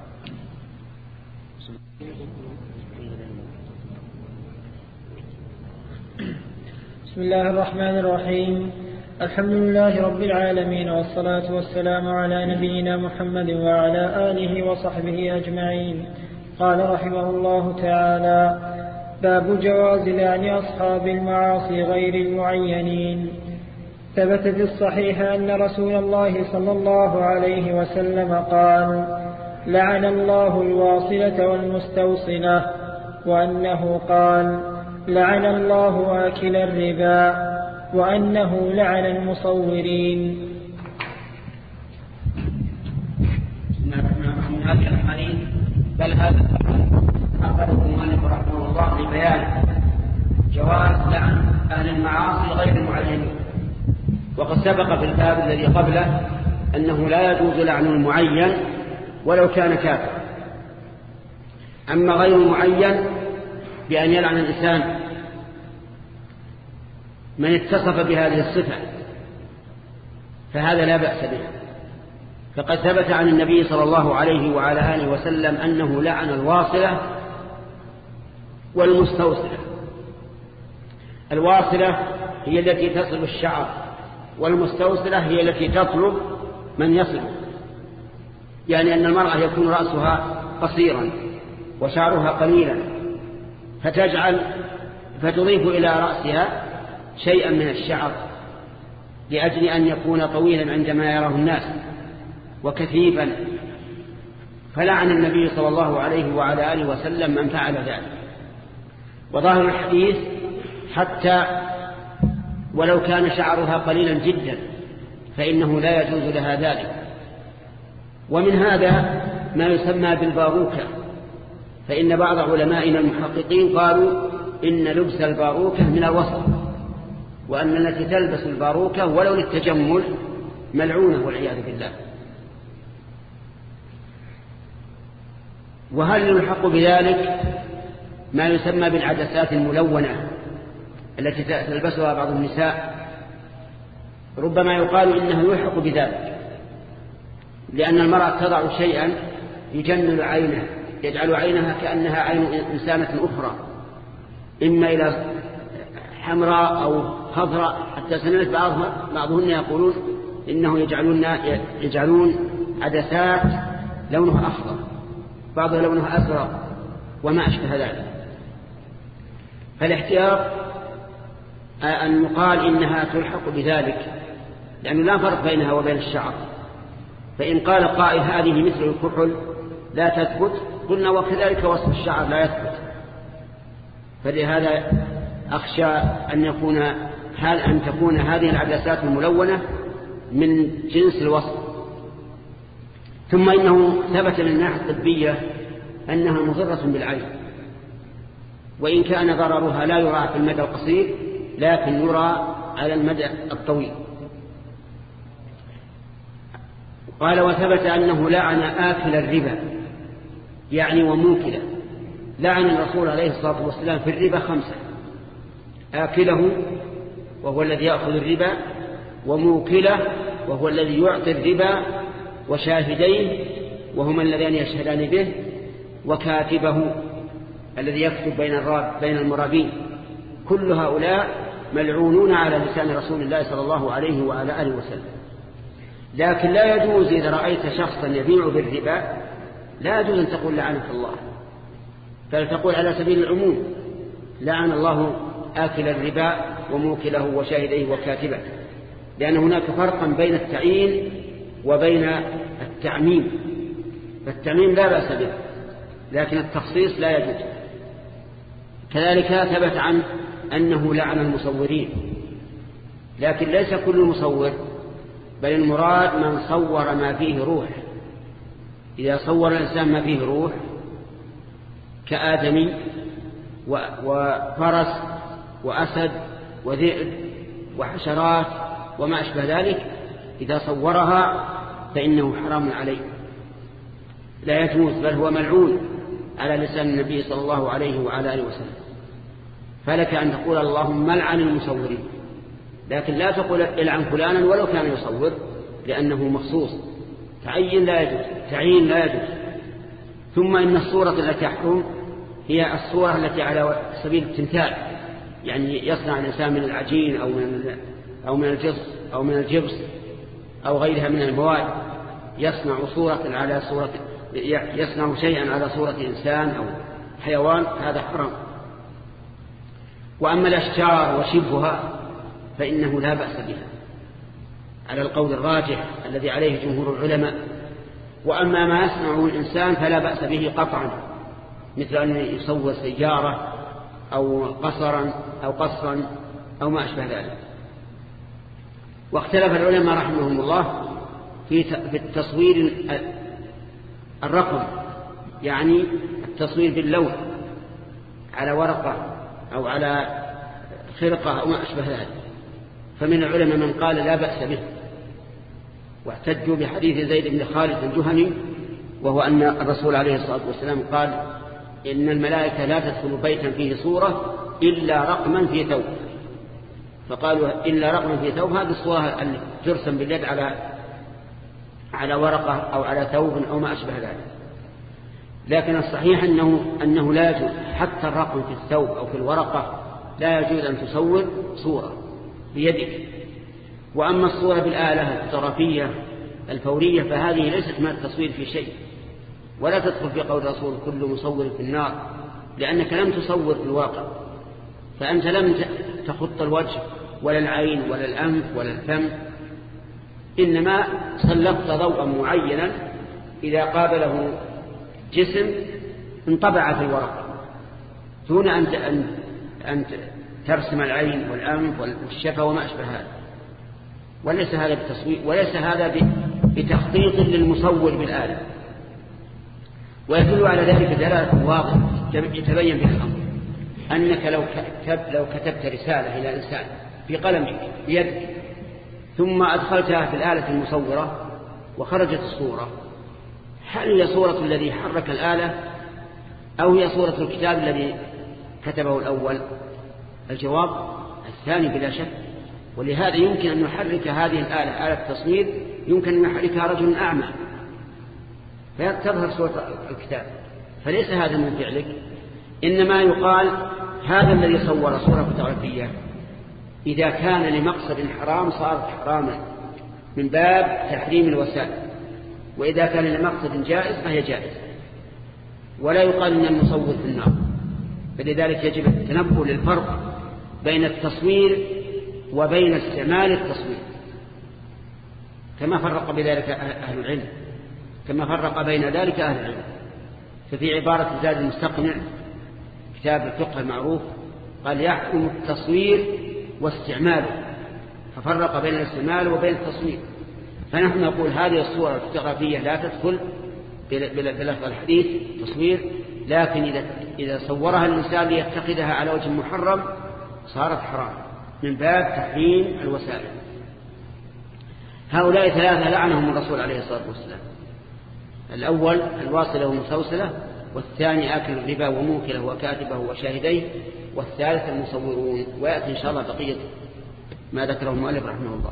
Speaker 3: بسم الله الرحمن الرحيم
Speaker 2: الحمد لله رب العالمين والصلاة والسلام على نبينا محمد وعلى آله وصحبه أجمعين قال رحمه الله تعالى باب جواز لعن أصحاب المعاصي غير المعينين ثبت في الصحيح أن رسول الله صلى الله عليه وسلم قال لعن الله الواصلة والمستوصلة وأنه قال لعن الله آكل الربا وأنه لعن المصورين
Speaker 1: بل هذا أخذه مالك رحمه الله لبيان جواز لعن أهل المعاصي غير المعلمين وقد سبق في الباب الذي قبله أنه لا يجوز لعن المعين ولو كان كافر أما غير المعين بأن يلعن الإنسان من اتصف بهذه الصفة فهذا لا بأس به فقد ثبت عن النبي صلى الله عليه وعلى آله وسلم أنه لعن الواصلة والمستوصلة الواصلة هي التي تصل الشعر والمستوصلة هي التي تطلب من يصل يعني أن المرأة يكون رأسها قصيرا وشعرها قليلا فتجعل فتضيف إلى رأسها شيئا من الشعر لأجل أن يكون طويلا عندما يراه الناس وكثيفا فلعن النبي صلى الله عليه وعلى آله وسلم من فعل ذلك وظاهر الحديث حتى ولو كان شعرها قليلا جدا فإنه لا يجوز لها ذلك ومن هذا ما يسمى بالباروكة فإن بعض علمائنا المحققين قالوا إن لبس الباروكة من الوسط وأن التي تلبس الباروكة ولو للتجمل ملعونة والعياذ بالله وهل يلحق بذلك ما يسمى بالعدسات الملونة التي تلبسها بعض النساء ربما يقال إنه يلحق بذلك لأن المرأة تضع شيئا يجمل عينها يجعل عينها كأنها عين إنسانة أخرى إما إلى حمراء أو حفرة حتى سنلت بعضها بعضهن يقولون إنه يجعلون يجعلون عدسات لونها أخضر بعضها لونها أزرق وما أشبه ذلك فالاحتياط آه، أن يقال إنها تلحق بذلك لأنه لا فرق بينها وبين الشعر فإن قال قائل هذه مثل الكحل لا تثبت قلنا وكذلك وصف الشعر لا يثبت فلهذا أخشى أن يكون حال أن تكون هذه العدسات الملونة من جنس الوصف ثم إنه ثبت من الناحية الطبية أنها مضرة بالعين وإن كان ضررها لا يرى في المدى القصير لكن يرى على المدى الطويل قال وثبت أنه لعن آكل الربا يعني وموكله لعن الرسول عليه الصلاة والسلام في الربا خمسة آكله وهو الذي يأخذ الربا وموكله وهو الذي يعطي الربا وشاهديه وهما اللذان يشهدان به وكاتبه الذي يكتب بين الراب بين المرابين كل هؤلاء ملعونون على لسان رسول الله صلى الله عليه وعلى آله وسلم لكن لا يجوز إذا رأيت شخصا يبيع بالربا لا يجوز أن تقول لعنك الله بل تقول على سبيل العموم لعن الله آكل الربا وموكله وشاهديه وكاتبه لأن هناك فرقا بين التعيين وبين التعميم فالتعميم لا بأس به لكن التخصيص لا يجوز كذلك ثبت عن أنه لعن المصورين لكن ليس كل مصور بل المراد من صور ما فيه روح إذا صور الإنسان ما فيه روح كآدمي وفرس وأسد وذئب وحشرات وما أشبه ذلك إذا صورها فإنه حرام عليه لا يجوز بل هو ملعون على لسان النبي صلى الله عليه وعلى آله وسلم فلك أن تقول اللهم العن المصورين لكن لا تقول العن فلانا ولو كان يصور لأنه مخصوص تعين لا يجوز تعين لا يجوز ثم إن الصورة التي تحكم هي الصورة التي على سبيل التمثال يعني يصنع الإنسان من العجين أو من أو من الجبس أو من الجبس أو غيرها من المواد يصنع صورة على صورة يصنع شيئا على صورة إنسان أو حيوان هذا حرام وأما الأشجار وشبهها فإنه لا بأس بها على القول الراجح الذي عليه جمهور العلماء وأما ما يصنعه الإنسان فلا بأس به قطعا مثل أن يصور سيارة أو قصرا أو قصرا أو ما أشبه ذلك واختلف العلماء رحمهم الله في في التصوير الرقم يعني التصوير باللون على ورقة أو على خرقة أو ما أشبه ذلك فمن العلماء من قال لا بأس به واحتجوا بحديث زيد بن خالد الجهني وهو أن الرسول عليه الصلاة والسلام قال إن الملائكة لا تدخل بيتا فيه صورة إلا رقما في ثوب فقالوا إلا رقما في ثوب هذه الصورة ترسم باليد على على ورقة أو على ثوب أو ما أشبه ذلك لكن الصحيح أنه, أنه لا يجوز حتى الرقم في الثوب أو في الورقة لا يجوز أن تصور صورة بيدك وأما الصورة بالآلة الطرفية الفورية فهذه ليست ما التصوير في شيء ولا تدخل في قول رسول كل مصور في النار لأنك لم تصور في الواقع فأنت لم تخط الوجه ولا العين ولا الأنف ولا الفم إنما سلقت ضوءا معينا إذا قابله جسم انطبع في الورق دون أن أن ترسم العين والأنف والشفة وما أشبه هذا وليس هذا بتصوير وليس هذا بتخطيط للمصور بالآلة
Speaker 3: ويدل على ذلك دلالة
Speaker 1: واضحة يتبين بها الأمر أنك لو كتبت لو كتبت رسالة إلى إنسان بقلمك بيدك ثم أدخلتها في الآلة المصورة وخرجت الصورة هل هي صورة الذي حرك الآلة أو هي صورة الكتاب الذي كتبه الأول الجواب الثاني بلا شك ولهذا يمكن أن يحرك هذه الآلة آلة التصوير يمكن أن يحركها رجل أعمى فتظهر صورة الكتاب فليس هذا من فعلك إنما يقال هذا الذي صور صورة فوتوغرافية إذا كان لمقصد حرام صار حراما من باب تحريم الوسائل وإذا كان لمقصد جائز فهي جائزة ولا يقال أن المصور في النار فلذلك يجب التنبه للفرق بين التصوير وبين استعمال التصوير كما فرق بذلك أهل العلم كما فرق بين ذلك أهل العلم ففي عبارة زاد المستقنع كتاب الفقه المعروف قال يحكم التصوير واستعماله ففرق بين الاستعمال وبين التصوير فنحن نقول هذه الصورة الفوتوغرافية لا تدخل بلفظ الحديث تصوير لكن إذا, إذا صورها الإنسان ليتخذها على وجه محرم صارت حرام من باب تحريم الوسائل هؤلاء ثلاثة لعنهم الرسول عليه الصلاة والسلام الأول الواصلة والمسوسلة والثاني آكل الربا وموكله وكاتبه وشاهديه والثالث المصورون ويأتي إن شاء الله بقية ما ذكره المؤلف رحمه الله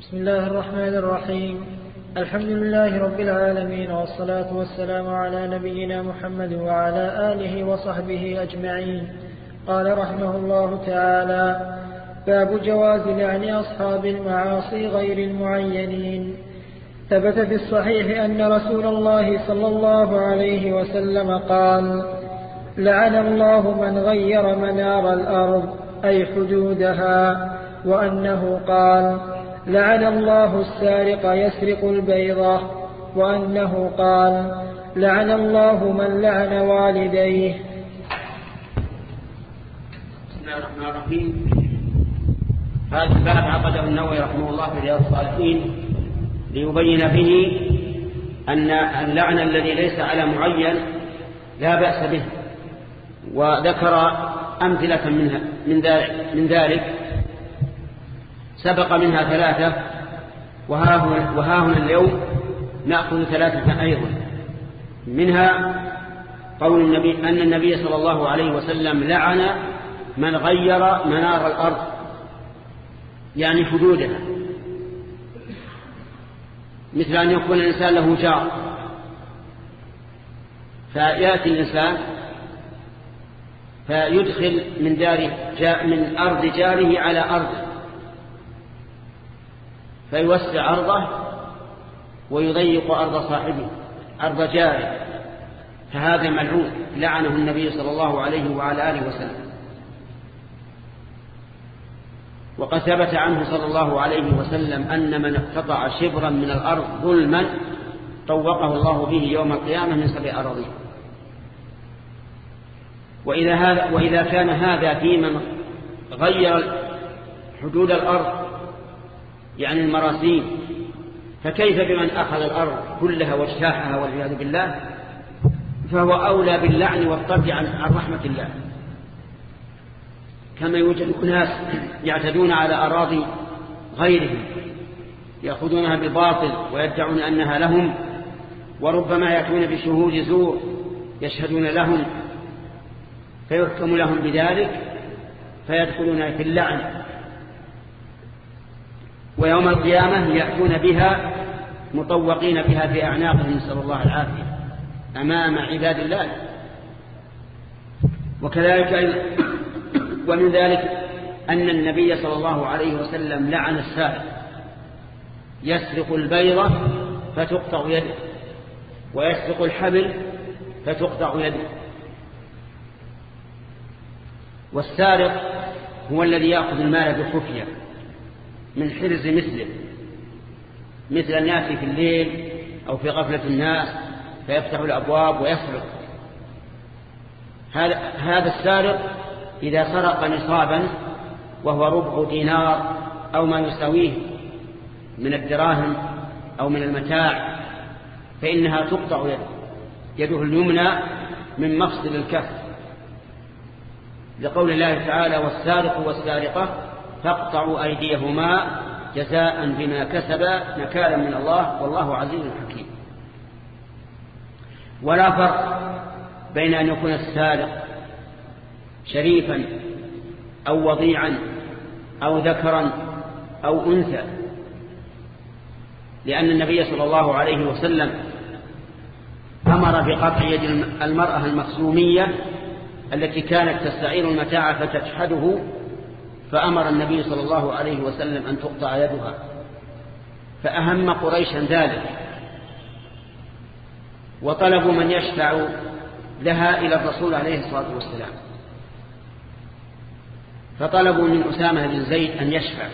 Speaker 2: بسم الله الرحمن الرحيم الحمد لله رب العالمين والصلاة والسلام على نبينا محمد وعلى آله وصحبه أجمعين قال رحمه الله تعالى باب جواز لعن أصحاب المعاصي غير المعينين ثبت في الصحيح أن رسول الله صلى الله عليه وسلم قال لعن الله من غير منار الأرض أي حدودها وأنه قال لعن الله السارق يسرق البيضة وأنه قال لعن الله من لعن والديه
Speaker 1: بسم الله الرحمن الرحيم هذا الباب عقده النووي رحمه الله في رياض الصالحين ليبين به أن اللعن الذي ليس على معين لا بأس به وذكر أمثلة منها من ذلك, من ذلك سبق منها ثلاثة وها هنا اليوم نأخذ ثلاثة أيضا منها قول النبي أن النبي صلى الله عليه وسلم لعن من غير منار الأرض يعني حدودها مثل أن يكون الإنسان له جار فيأتي الإنسان فيدخل من داره جاء من أرض جاره على أرضه فيوسع أرضه ويضيق أرض صاحبه أرض جاره فهذا ملعون لعنه النبي صلى الله عليه وعلى آله وسلم وقد ثبت عنه صلى الله عليه وسلم أن من اقتطع شبرا من الأرض ظلما طوقه الله به يوم القيامة من سبع أراضيه وإذا, هذا وإذا كان هذا في من غير حدود الأرض يعني المراسيم فكيف بمن أخذ الأرض كلها واجتاحها والعياذ بالله فهو أولى باللعن والطرد عن رحمة الله كما يوجد أناس يعتدون على أراضي غيرهم يأخذونها بباطل ويدعون أنها لهم وربما يأتون بشهود زور يشهدون لهم فيحكم لهم بذلك فيدخلون في اللعن ويوم القيامة يأتون بها مطوقين بها في أعناقهم نسأل الله العافية أمام عباد الله وكذلك ومن ذلك أن النبي صلى الله عليه وسلم لعن السارق يسرق البيضة فتقطع يده ويسرق الحبل فتقطع يده والسارق هو الذي يأخذ المال بخفية من حرز مثله مثل أن يأتي في الليل أو في غفلة الناس فيفتح الأبواب ويسرق هذا السارق إذا سرق نصابا وهو ربع دينار أو ما يساويه من الدراهم أو من المتاع فإنها تقطع يده يده اليمنى من مفصل الكف لقول الله تعالى والسارق والسارقة فاقطعوا أيديهما جزاء بما كسبا نكالا من الله والله عزيز حكيم ولا فرق بين أن يكون السارق شريفا أو وضيعا أو ذكرا أو أنثى لأن النبي صلى الله عليه وسلم أمر بقطع يد المرأة المخزومية التي كانت تستعير المتاع فتجحده فأمر النبي صلى الله عليه وسلم أن تقطع يدها فأهم قريشا ذلك وطلبوا من يشفع لها إلى الرسول عليه الصلاة والسلام فطلبوا من أسامة بن زيد أن يشفع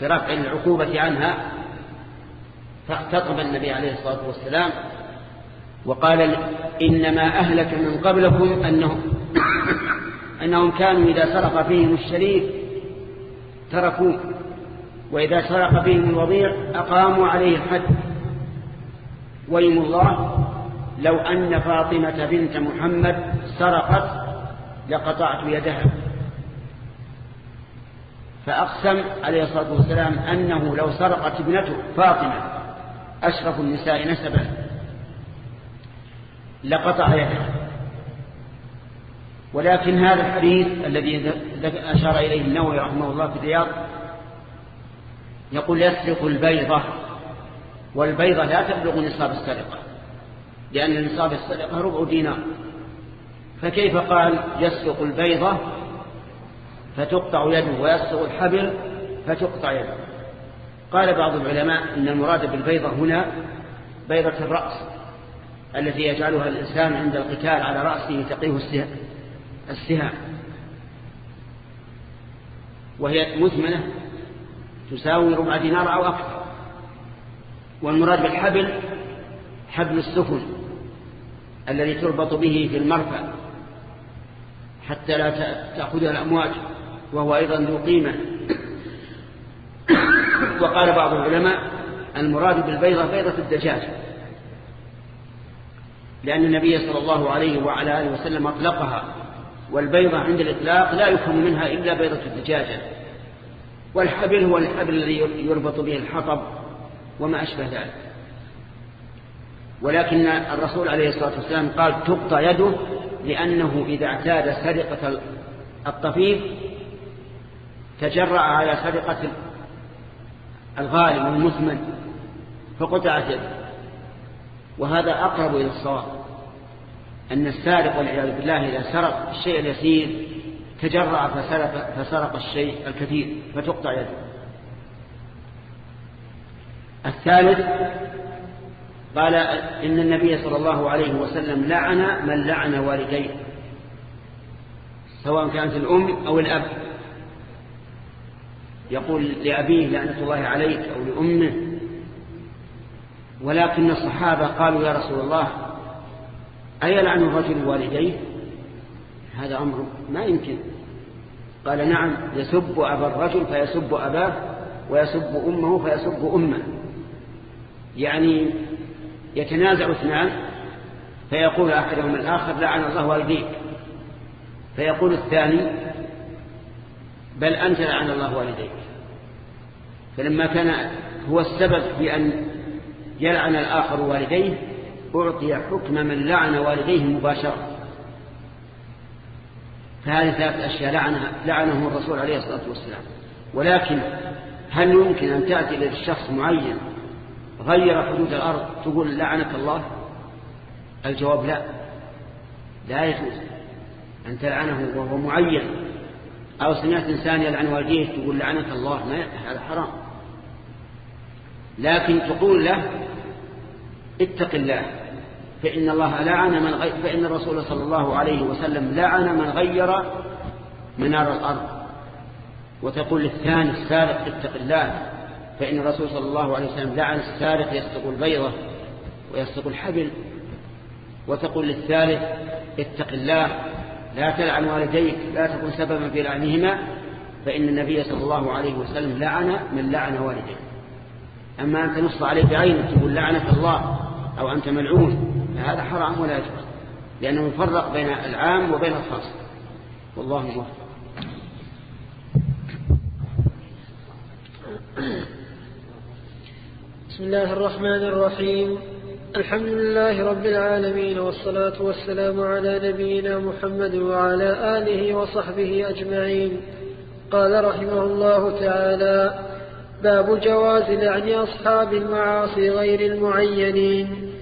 Speaker 1: برفع العقوبة عنها فاختطب النبي عليه الصلاة والسلام وقال إنما أهلك من قبلكم أنهم, أنهم كانوا إذا سرق فيهم الشريف تركوه وإذا سرق فيهم الوضيع أقاموا عليه الحد ويم الله لو أن فاطمة بنت محمد سرقت لقطعت يدها فأقسم عليه الصلاة والسلام أنه لو سرقت ابنته فاطمة أشرف النساء نسبا لقطع يده ولكن هذا الحديث الذي أشار إليه النووي رحمه الله في الرياض يقول يسرق البيضة والبيضة لا تبلغ نصاب السرقة لأن نصاب السرقة ربع دينار فكيف قال يسرق البيضة فتقطع يده ويسقط الحبل فتقطع يده قال بعض العلماء إن المراد بالبيضة هنا بيضة الرأس التي يجعلها الإنسان عند القتال على رأسه تقيه السهام وهي مثمنة تساوي ربع دينار أو أكثر والمراد بالحبل حبل السفن الذي تربط به في المرفأ حتى لا تأخذها الأمواج وهو أيضا ذو قيمة وقال بعض العلماء المراد بالبيضة بيضة الدجاج لأن النبي صلى الله عليه وعلى آله وسلم أطلقها والبيضة عند الإطلاق لا يفهم منها إلا بيضة الدجاجة والحبل هو الحبل الذي يربط به الحطب وما أشبه ذلك ولكن الرسول عليه الصلاة والسلام قال تقطع يده لأنه إذا اعتاد سرقة الطفيف تجرأ على سرقة الغالي والمثمن فقطعت يده وهذا أقرب إلى الصواب أن السارق والعياذ بالله إذا سرق الشيء اليسير تجرأ فسرق, فسرق الشيء الكثير فتقطع يده الثالث قال إن النبي صلى الله عليه وسلم لعن من لعن والديه سواء كانت الأم أو الأب يقول لأبيه لعنة الله عليك أو لأمه ولكن الصحابة قالوا يا رسول الله أيلعن الرجل والديه هذا أمر ما يمكن قال نعم يسب أبا الرجل فيسب أباه ويسب أمه فيسب أمه يعني يتنازع اثنان فيقول أحدهم الآخر لعن الله والديك فيقول الثاني بل أنت لعن الله والديك فلما كان هو السبب في أن يلعن الآخر والديه أعطي حكم من لعن والديه مباشرة فهذه ثلاث أشياء لعنها لعنه الرسول عليه الصلاة والسلام ولكن هل يمكن أن تأتي للشخص معين غير حدود الأرض تقول لعنك الله الجواب لا لا يجوز أن تلعنه وهو معين أو سمعت إنسان يلعن والديه تقول لعنك الله ما هذا حرام لكن تقول له اتق الله فإن الله لعن من غير فإن الرسول صلى الله عليه وسلم لعن من غير منار الأرض وتقول للثاني السارق اتق الله فإن الرسول صلى الله عليه وسلم لعن السارق يستق البيضة ويستق الحبل وتقول للثالث اتق الله لا تلعن والديك لا تكن سببا في لعنهما فإن النبي صلى الله عليه وسلم لعن من لعن والديه أما أن تنص عليه بعينك تقول لعنك الله أو أنت ملعون فهذا حرام ولا يجوز لأنه يفرق بين العام وبين الخاص والله موفق
Speaker 3: بسم
Speaker 2: الله الرحمن الرحيم الحمد لله رب العالمين والصلاة والسلام على نبينا محمد وعلى آله وصحبه أجمعين قال رحمه الله تعالى باب جواز لعن أصحاب المعاصي غير المعينين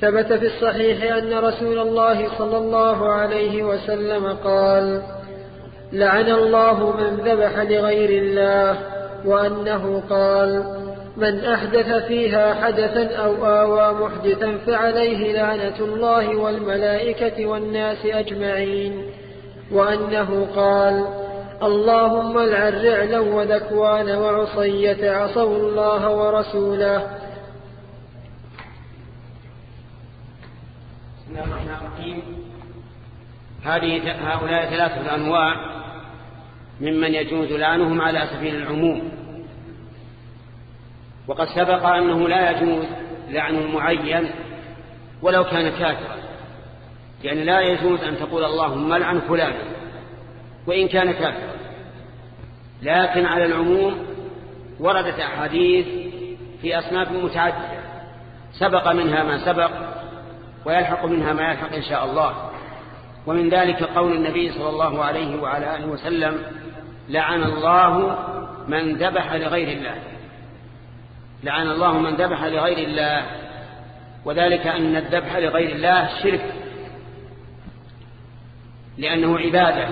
Speaker 2: ثبت في الصحيح أن رسول الله صلى الله عليه وسلم قال لعن الله من ذبح لغير الله وأنه قال من أحدث فيها حدثا أو آوى محدثا فعليه لعنة الله والملائكة والناس أجمعين وأنه قال اللهم العن رعلا وذكوان وعصية عصوا الله ورسوله
Speaker 3: بسم الله الرحمن الرحيم
Speaker 1: هذه هؤلاء ثلاثة أنواع ممن يجوز لعنهم على سبيل العموم وقد سبق أنه لا يجوز لعن معين ولو كان كافرا يعني لا يجوز أن تقول اللهم لعن فلانا وإن كان كافرا لكن على العموم وردت أحاديث في أصناف متعددة سبق منها ما سبق ويلحق منها ما يلحق إن شاء الله ومن ذلك قول النبي صلى الله عليه وعلى آله وسلم لعن الله من ذبح لغير الله لعن الله من ذبح لغير الله وذلك أن الذبح لغير الله شرك لأنه عبادة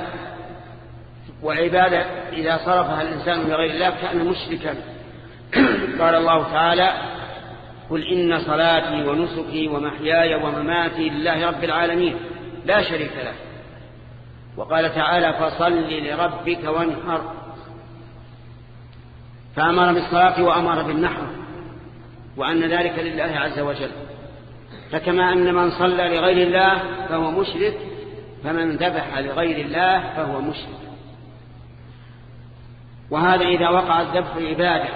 Speaker 1: وعبادة إذا صرفها الإنسان لغير الله كان مشركا قال الله تعالى قل إن صلاتي ونسكي ومحياي ومماتي لله رب العالمين لا شريك له وقال تعالى فصل لربك وانحر فأمر بالصلاة وأمر بالنحر وأن ذلك لله عز وجل فكما أن من صلى لغير الله فهو مشرك فمن ذبح لغير الله فهو مشرك وهذا إذا وقع الذبح عبادة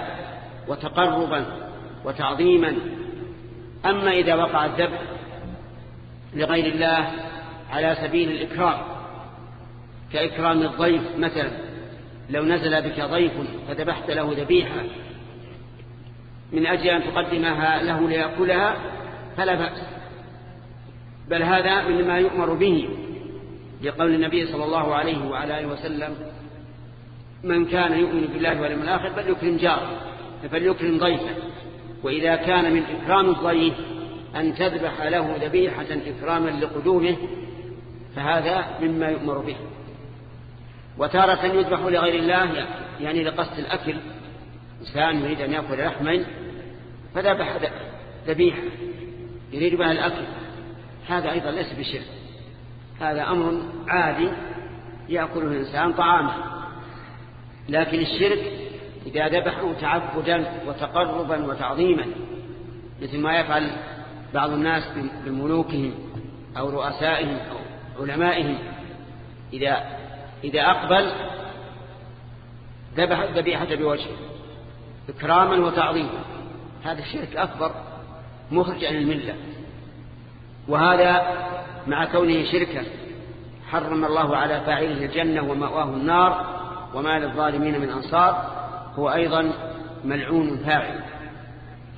Speaker 1: وتقربا وتعظيما أما إذا وقع الذبح لغير الله على سبيل الإكرام كإكرام الضيف مثلا لو نزل بك ضيف فذبحت له ذبيحة من أجل أن تقدمها له ليأكلها فلا بأس بل هذا مما يؤمر به لقول النبي صلى الله عليه وعلى آله وسلم من كان يؤمن بالله واليوم الآخر فليكرم جاره فليكرم ضيفه وإذا كان من إكرام الضيف أن تذبح له ذبيحة إكراما لقدومه فهذا مما يؤمر به وتارة يذبح لغير الله يعني لقصد الأكل إنسان يريد أن يأكل لحما فذبح ذبيحة يريد بها الأكل هذا أيضا ليس بشرك هذا أمر عادي يأكله الإنسان طعاما لكن الشرك إذا ذبحه تعبدا وتقربا وتعظيما مثل ما يفعل بعض الناس بملوكهم أو رؤسائهم أو علمائهم إذا, إذا أقبل ذبح الذبيحة بوجهه إكراما وتعظيما هذا الشرك أكبر مخرج عن الملة وهذا مع كونه شركا حرم الله على فاعله الجنة ومأواه النار وما للظالمين من أنصار هو أيضا ملعون فاعل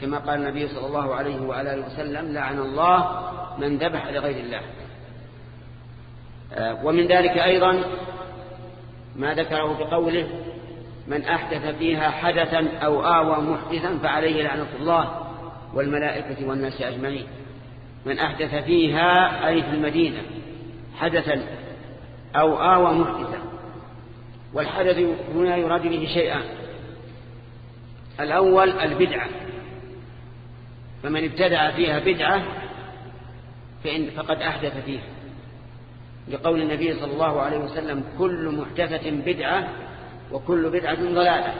Speaker 1: كما قال النبي صلى الله عليه وآله وسلم لعن الله من ذبح لغير الله آه، ومن ذلك أيضا ما ذكره بقوله من أحدث فيها حدثا أو آوى محدثا فعليه لعنة الله والملائكة والناس أجمعين من أحدث فيها أي في المدينة حدثا أو آوى محدثا والحدث هنا يراد به شيئان الأول البدعة فمن ابتدع فيها بدعة فإن فقد أحدث فيها لقول النبي صلى الله عليه وسلم كل محدثة بدعة وكل بدعة ضلالة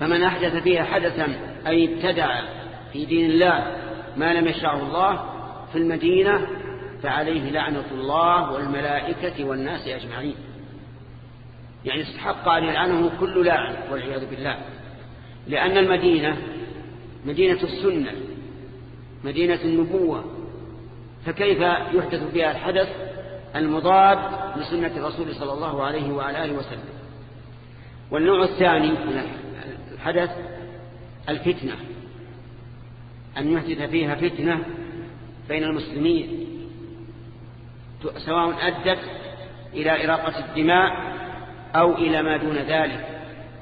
Speaker 1: فمن أحدث فيها حدثا أي ابتدع في دين الله ما لم يشرعه الله في المدينة فعليه لعنة الله والملائكة والناس أجمعين يعني استحق أن يلعنه كل لاعن والعياذ بالله لأن المدينة مدينة السنة مدينة النبوة فكيف يحدث بها الحدث المضاد لسنة الرسول صلى الله عليه وعلى آله وسلم والنوع الثاني من الحدث الفتنة أن يحدث فيها فتنة بين المسلمين سواء أدت إلى إراقة الدماء أو إلى ما دون ذلك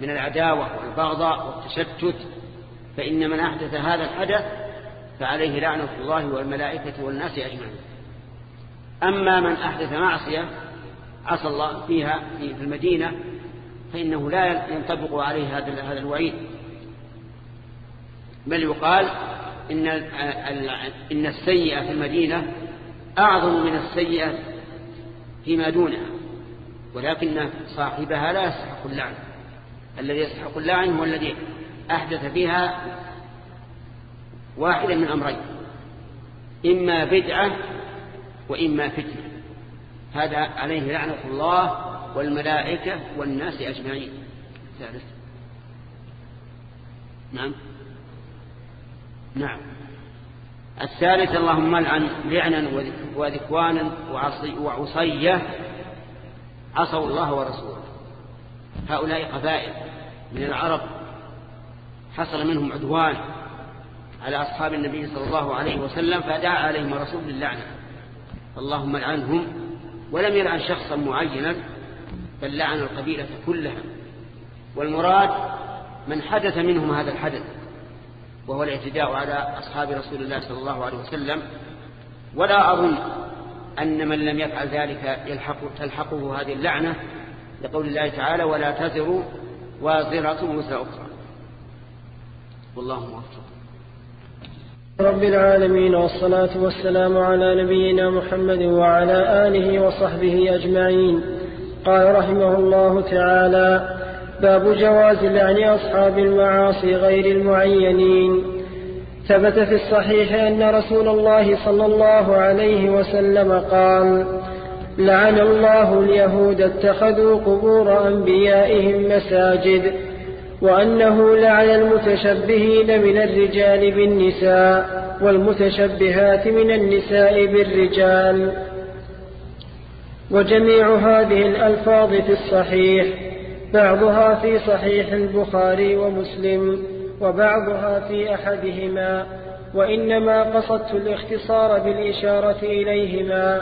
Speaker 1: من العداوة والبغضاء والتشتت فإن من أحدث هذا الحدث فعليه لعنة الله والملائكة والناس أجمعين أما من أحدث معصية عصى الله فيها في المدينة فإنه لا ينطبق عليه هذا هذا الوعيد بل يقال إن إن السيئة في المدينة أعظم من السيئة فيما دونها ولكن صاحبها لا يستحق اللعن الذي يستحق اللعن هو الذي أحدث فيها واحدا من أمرين إما بدعة وإما فتنة هذا عليه لعنة الله والملائكة والناس أجمعين ثالث نعم نعم الثالث اللهم لعن لعنا وذكوانا وعصي وعصية عصوا الله ورسوله هؤلاء قبائل من العرب حصل منهم عدوان على أصحاب النبي صلى الله عليه وسلم فدعا عليهم رسول اللعنه اللهم لعنهم ولم يلعن شخصا معينا بل لعن القبيلة كلها والمراد من حدث منهم هذا الحدث وهو الاعتداء على أصحاب رسول الله صلى الله عليه وسلم ولا أظن أن من لم يفعل ذلك يلحق تلحقه هذه اللعنة لقول الله تعالى ولا تزروا وازرة وزر أخرى والله
Speaker 3: موفق
Speaker 2: رب العالمين والصلاة والسلام على نبينا محمد وعلى آله وصحبه أجمعين قال رحمه الله تعالى باب جواز لعن أصحاب المعاصي غير المعينين ثبت في الصحيح أن رسول الله صلى الله عليه وسلم قال لعن الله اليهود اتخذوا قبور أنبيائهم مساجد وأنه لعن المتشبهين من الرجال بالنساء والمتشبهات من النساء بالرجال وجميع هذه الألفاظ في الصحيح بعضها في صحيح البخاري ومسلم وبعضها في أحدهما وإنما قصدت الاختصار بالإشارة إليهما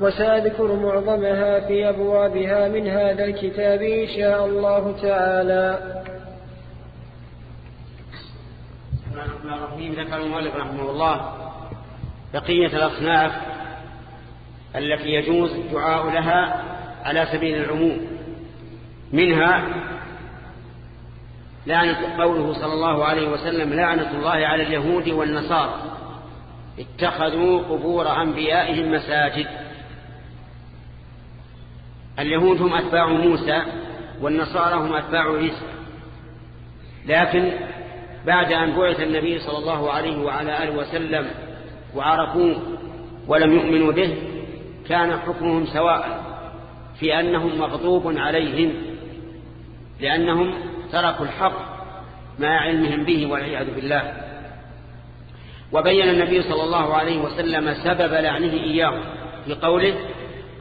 Speaker 2: وسأذكر معظمها في أبوابها من هذا الكتاب إن شاء الله تعالى
Speaker 1: الرحيم ذكر المؤلف رحمه الله
Speaker 3: بقية الأصناف التي يجوز الدعاء
Speaker 1: لها على سبيل العموم منها لعنة قوله صلى الله عليه وسلم لعنة الله على اليهود والنصارى اتخذوا قبور أنبيائهم مساجد اليهود هم أتباع موسى والنصارى هم أتباع عيسى لكن بعد أن بعث النبي صلى الله عليه وعلى آله وسلم وعرفوه ولم يؤمنوا به كان حكمهم سواء في أنهم مغضوب عليهم لأنهم تركوا الحق مع علمهم به والعياذ بالله وبين النبي صلى الله عليه وسلم سبب لعنه إياه في قوله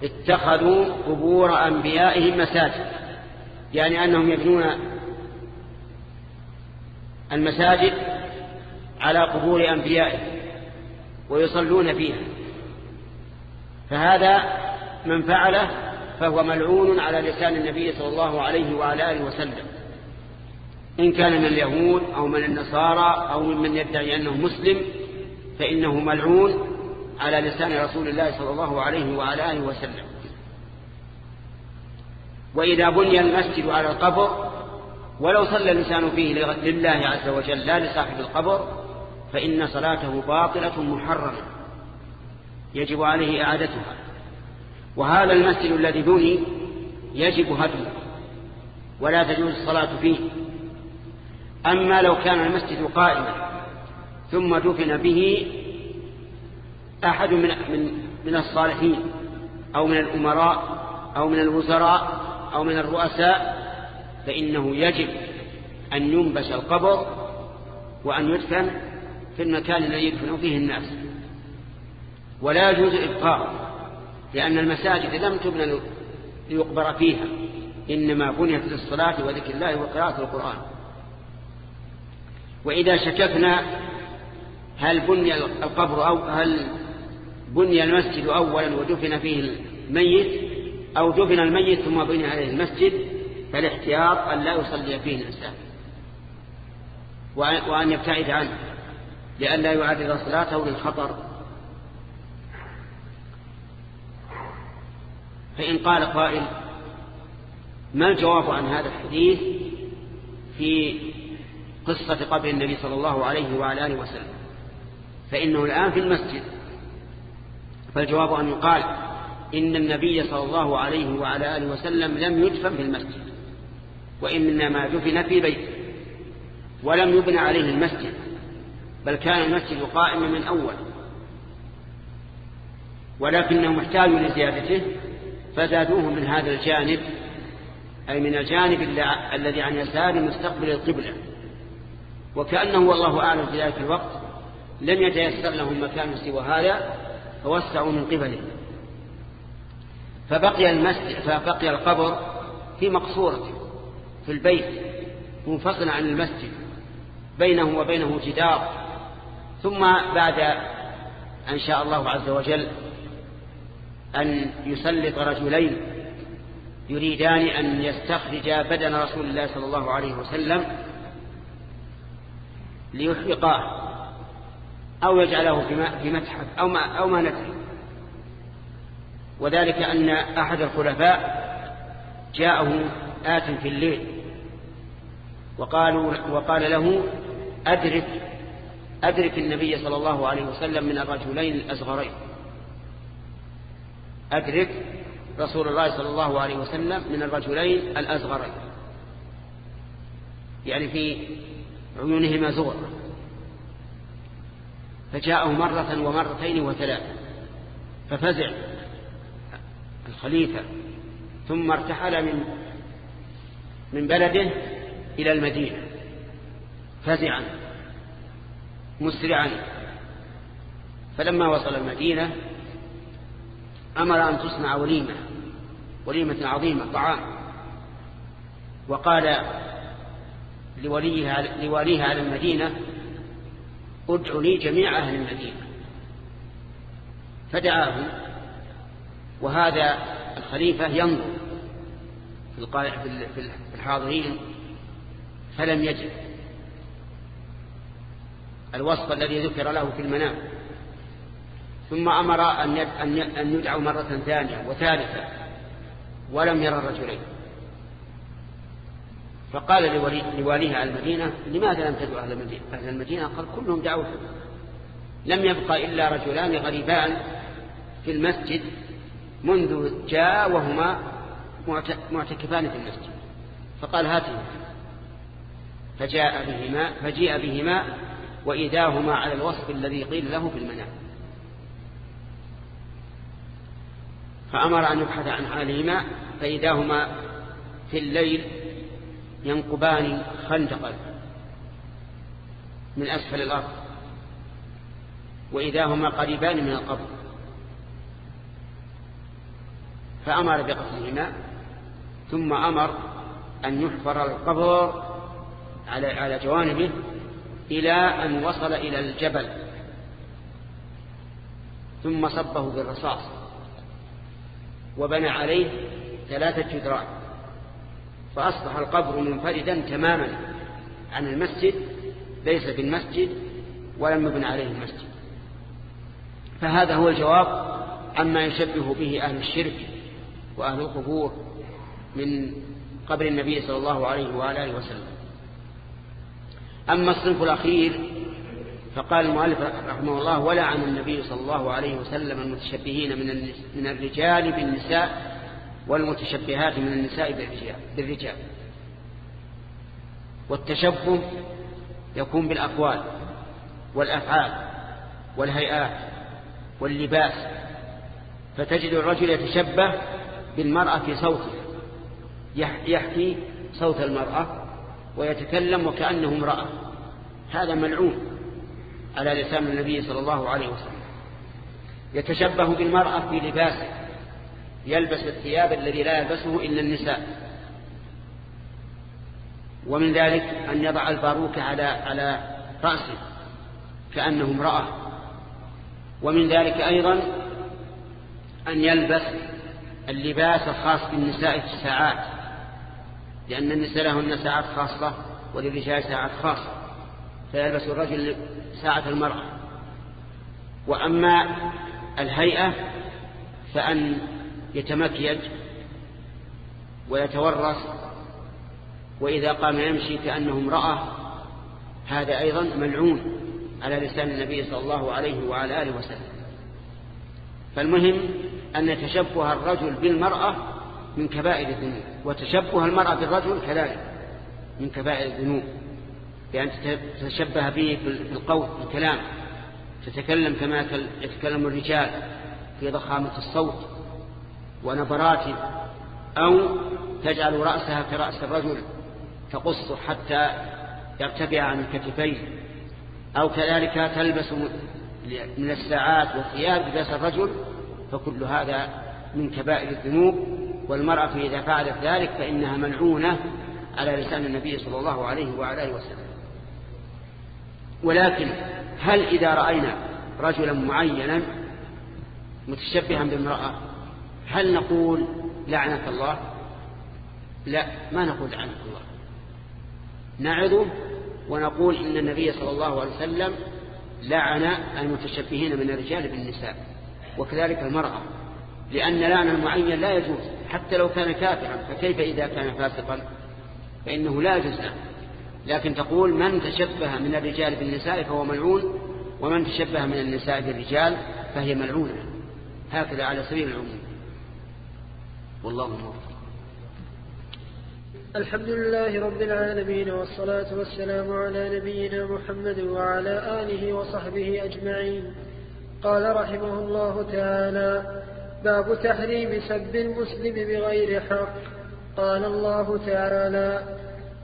Speaker 1: اتخذوا قبور أنبيائهم مساجد يعني أنهم يبنون المساجد على قبور أنبيائه ويصلون فيها فهذا من فعله فهو ملعون على لسان النبي صلى الله عليه وعلى آله وسلم إن كان من اليهود أو من النصارى أو من يدعي أنه مسلم فإنه ملعون على لسان رسول الله صلى الله عليه وعلى آله وسلم وإذا بني المسجد على القبر ولو صلى الإنسان فيه لله عز وجل لا لصاحب القبر فإن صلاته باطلة محرمة يجب عليه إعادتها وهذا المسجد الذي بني يجب هدمه ولا تجوز الصلاة فيه أما لو كان المسجد قائما ثم دفن به أحد من من من الصالحين أو من الأمراء أو من الوزراء أو من الرؤساء فإنه يجب أن ينبش القبر وأن يدفن في المكان الذي يدفن فيه الناس ولا يجوز إبقاء لأن المساجد لم تبنى ليقبر فيها إنما بنيت للصلاة وذكر الله وقراءة القرآن وإذا شككنا هل بني القبر أو هل بني المسجد أولا ودفن فيه الميت أو دفن الميت ثم بني عليه المسجد فالاحتياط أن لا يصلي فيه الإنسان وأن يبتعد عنه لا يعرض صلاته للخطر فإن قال قائل ما الجواب عن هذا الحديث في قصة قبر النبي صلى الله عليه وعلى آله وسلم فإنه الآن في المسجد فالجواب أن يقال إن النبي صلى الله عليه وعلى آله وسلم لم يدفن في المسجد وإنما دفن في بيته ولم يبنى عليه المسجد بل كان المسجد قائما من أول ولكنهم احتاجوا لزيادته فزادوه من هذا الجانب أي من الجانب الذي عن يسار مستقبل القبلة وكأنه والله أعلم في ذلك الوقت لم يتيسر لهم مكان سوى هذا فوسعوا من قبله فبقي المسجد فبقي القبر في مقصورته في البيت منفصلا عن المسجد بينه وبينه جدار ثم بعد أن شاء الله عز وجل أن يسلط رجلين يريدان أن يستخرجا بدن رسول الله صلى الله عليه وسلم ليحرقاه أو يجعله في متحف أو ما, أو ما ندري وذلك أن أحد الخلفاء جاءه آت في الليل وقالوا وقال له أدرك أدرك النبي صلى الله عليه وسلم من الرجلين الأصغرين أدرك رسول الله صلى الله عليه وسلم من الرجلين الأصغرين يعني في عيونهما زور فجاءه مرة ومرتين وثلاثة ففزع الخليفة ثم ارتحل من من بلده إلى المدينة فزعا مسرعا فلما وصل المدينة أمر أن تصنع وليمة وليمة عظيمة طعام وقال لوليها, لوليها على المدينة ادعني جميع أهل المدينة فدعاهم وهذا الخليفة ينظر في الحاضرين فلم يجد الوصف الذي ذكر له في المنام ثم أمر أن يدعو مرة ثانية وثالثة ولم يرى الرجلين فقال لواليها على المدينة لماذا لم تدعو أهل المدينة قال كلهم دعوتهم لم يبقى إلا رجلان غريبان في المسجد منذ جاء وهما معتكفان في المسجد فقال هاتهم فجاء بهما فجيء بهما وإذاهما على الوصف الذي قيل له في المنام فأمر أن يبحث عن حالهما فإذاهما في الليل ينقبان خندقا من أسفل الأرض وإذاهما قريبان من القبر فأمر بقتلهما ثم أمر أن يحفر القبر على على جوانبه إلى أن وصل إلى الجبل ثم صبه بالرصاص وبنى عليه ثلاثة جدران فأصبح القبر منفردا تماما عن المسجد ليس بالمسجد ولم يبنى عليه المسجد فهذا هو الجواب عما يشبه به أهل الشرك وأهل القبور من قبر النبي صلى الله عليه وآله وسلم أما الصنف الأخير فقال المؤلف رحمه الله ولا عن النبي صلى الله عليه وسلم المتشبهين من من الرجال بالنساء والمتشبهات من النساء بالرجال والتشبه يكون بالأقوال والأفعال والهيئات واللباس فتجد الرجل يتشبه بالمرأة في صوته يحكي صوت المرأة ويتكلم وكأنه امرأة هذا ملعون على لسان النبي صلى الله عليه وسلم يتشبه بالمرأة في لباسه يلبس الثياب الذي لا يلبسه إلا النساء ومن ذلك أن يضع الباروك على على رأسه كأنه امرأة ومن ذلك أيضا أن يلبس اللباس الخاص بالنساء في الساعات لأن النساء لهن ساعات خاصة وللرجال ساعات خاصة فيلبس الرجل ساعة المرأة وأما الهيئة فأن يتمكيج ويتورس وإذا قام يمشي كأنه امرأة هذا أيضا ملعون على لسان النبي صلى الله عليه وعلى آله وسلم فالمهم أن تشبه الرجل بالمرأة من كبائر الذنوب وتشبه المرأة بالرجل كذلك من كبائر الذنوب بأن تتشبه به في القول في الكلام تتكلم كما يتكلم الرجال في ضخامة الصوت ونبراته أو تجعل رأسها كرأس الرجل تقص حتى يرتفع عن الكتفين أو كذلك تلبس من الساعات والثياب لباس الرجل فكل هذا من كبائر الذنوب والمرأة إذا فعلت ذلك فإنها ملعونة على لسان النبي صلى الله عليه وعلى وسلم ولكن هل إذا رأينا رجلا معينا متشبها بامرأة هل نقول لعنة الله لا ما نقول لعنة الله نعد ونقول إن النبي صلى الله عليه وسلم لعن المتشبهين من الرجال بالنساء وكذلك المرأة لأن لعن المعين لا يجوز حتى لو كان كافرا فكيف إذا كان فاسقا فإنه لا يجوز لكن تقول من تشبه من الرجال بالنساء فهو ملعون ومن تشبه من النساء بالرجال فهي ملعونة هكذا على سبيل العموم والله موفق
Speaker 2: الحمد لله رب العالمين والصلاة والسلام على نبينا محمد وعلى آله وصحبه أجمعين قال رحمه الله تعالى باب تحريم سب المسلم بغير حق قال الله تعالى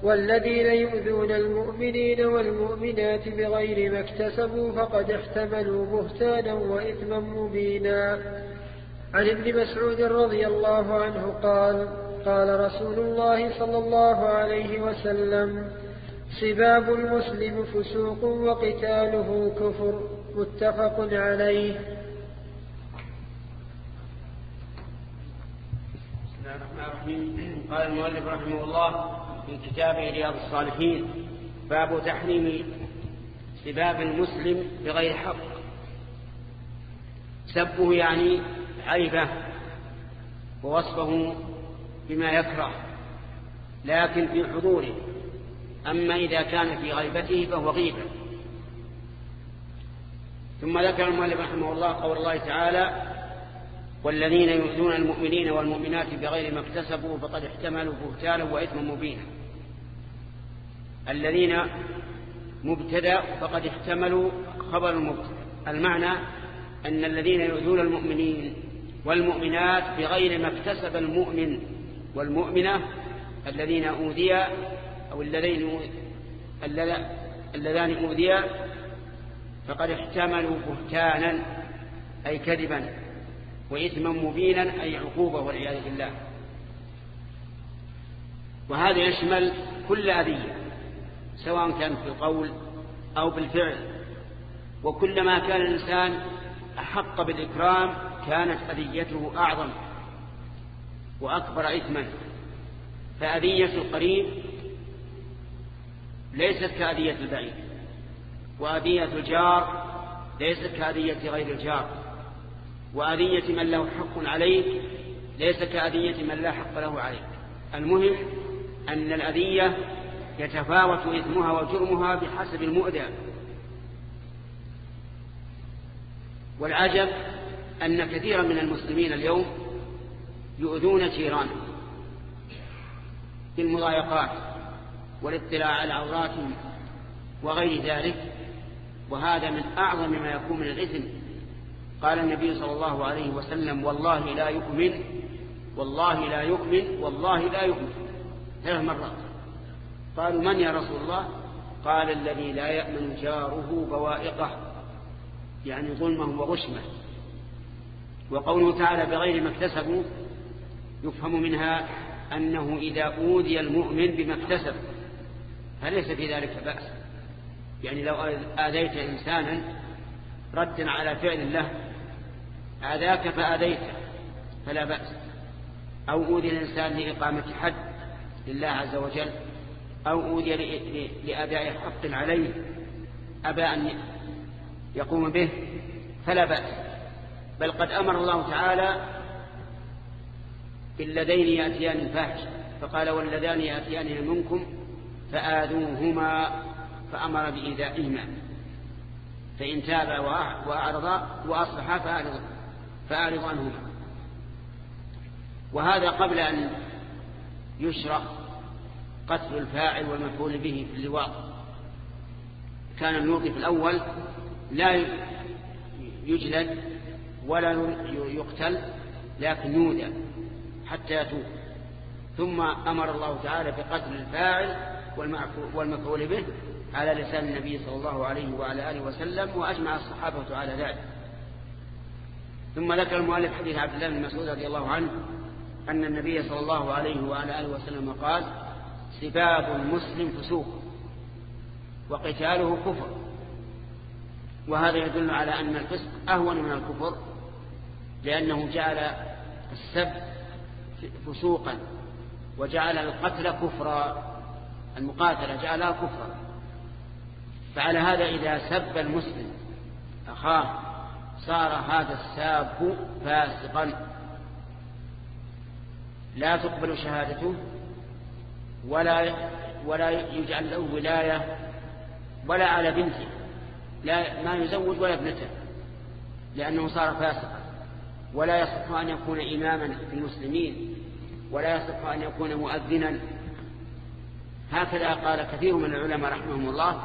Speaker 2: والذين يؤذون المؤمنين والمؤمنات بغير ما اكتسبوا فقد احتملوا بهتانا وإثما مبينا عن ابن مسعود رضي الله عنه قال قال رسول الله صلى الله عليه وسلم سباب المسلم فسوق وقتاله كفر متفق عليه
Speaker 3: قال المؤلف رحمه الله في كتابه رياض الصالحين
Speaker 1: باب تحريم سباب المسلم بغير حق سبه يعني عيبه ووصفه بما يكره لكن في حضوره أما إذا كان في غيبته فهو غيبة ثم ذكر المؤلف رحمه الله قول الله تعالى والذين يؤذون المؤمنين والمؤمنات بغير ما اكتسبوا فقد احتملوا بهتانا وإثما مبينا الذين مبتدا فقد احتملوا خبر المبتدا المعنى أن الذين يؤذون المؤمنين والمؤمنات بغير ما اكتسب المؤمن والمؤمنة الذين أوذيا أو الذين اللذان أوذيا فقد احتملوا بهتانا أي كذبا وإثما مبينا أي عقوبة والعياذ بالله وهذا يشمل كل أذية سواء كان في القول أو بالفعل وكلما كان الإنسان أحق بالإكرام كانت أذيته أعظم وأكبر إثما فأذية القريب ليست كأذية البعيد وأذية الجار ليست كأذية غير الجار وأذية من له حق عليك ليس كأذية من لا حق له عليك المهم أن الأذية يتفاوت إثمها وجرمها بحسب المؤذى والعجب أن كثيرا من المسلمين اليوم يؤذون جيرانهم بالمضايقات والاطلاع على عوراتهم وغير ذلك وهذا من أعظم ما يكون من الإثم قال النبي صلى الله عليه وسلم والله لا يؤمن والله لا يؤمن والله لا يؤمن ثلاث مرات قالوا من يا رسول الله قال الذي لا يأمن جاره بوائقه يعني ظلمه وغشمه وقوله تعالى بغير ما اكتسبوا يفهم منها أنه إذا أوذي المؤمن بما اكتسب فليس في ذلك بأس يعني لو آذيت إنسانا ردا على فعل الله آذاك فآذيته فلا بأس أو أوذي الإنسان لإقامة حد لله عز وجل أو أوذي لأداء حق عليه أبى أن يقوم به فلا بأس بل قد أمر الله تعالى باللذين يأتيان الفاحشة فقال واللذان يأتيان منكم فآذوهما فأمر بإذائهما فإن تابا وأعرضا وأصلح فأعرضا فأعرض عنه وهذا قبل أن يشرع قتل الفاعل والمفعول به في اللواط كان الموقف الأول لا يجلد ولا يقتل لكن يودع حتى يتوب ثم أمر الله تعالى بقتل الفاعل والمفعول به على لسان النبي صلى الله عليه وعلى آله وسلم وأجمع الصحابة على ذلك ثم ذكر المؤلف حديث عبد الله بن مسعود رضي الله عنه أن النبي صلى الله عليه وعلى آله وسلم قال سباب المسلم فسوق وقتاله كفر وهذا يدل على أن الفسق أهون من الكفر لأنه جعل السب فسوقا وجعل القتل كفرا المقاتلة جعلها كفرا فعلى هذا إذا سب المسلم أخاه صار هذا الساب فاسقا لا تقبل شهادته ولا ولا يجعل له ولاية ولا على بنته لا ما يزوج ولا ابنته لأنه صار فاسقا ولا يصح أن يكون إماما في المسلمين ولا يصح أن يكون مؤذنا هكذا قال كثير من العلماء رحمهم الله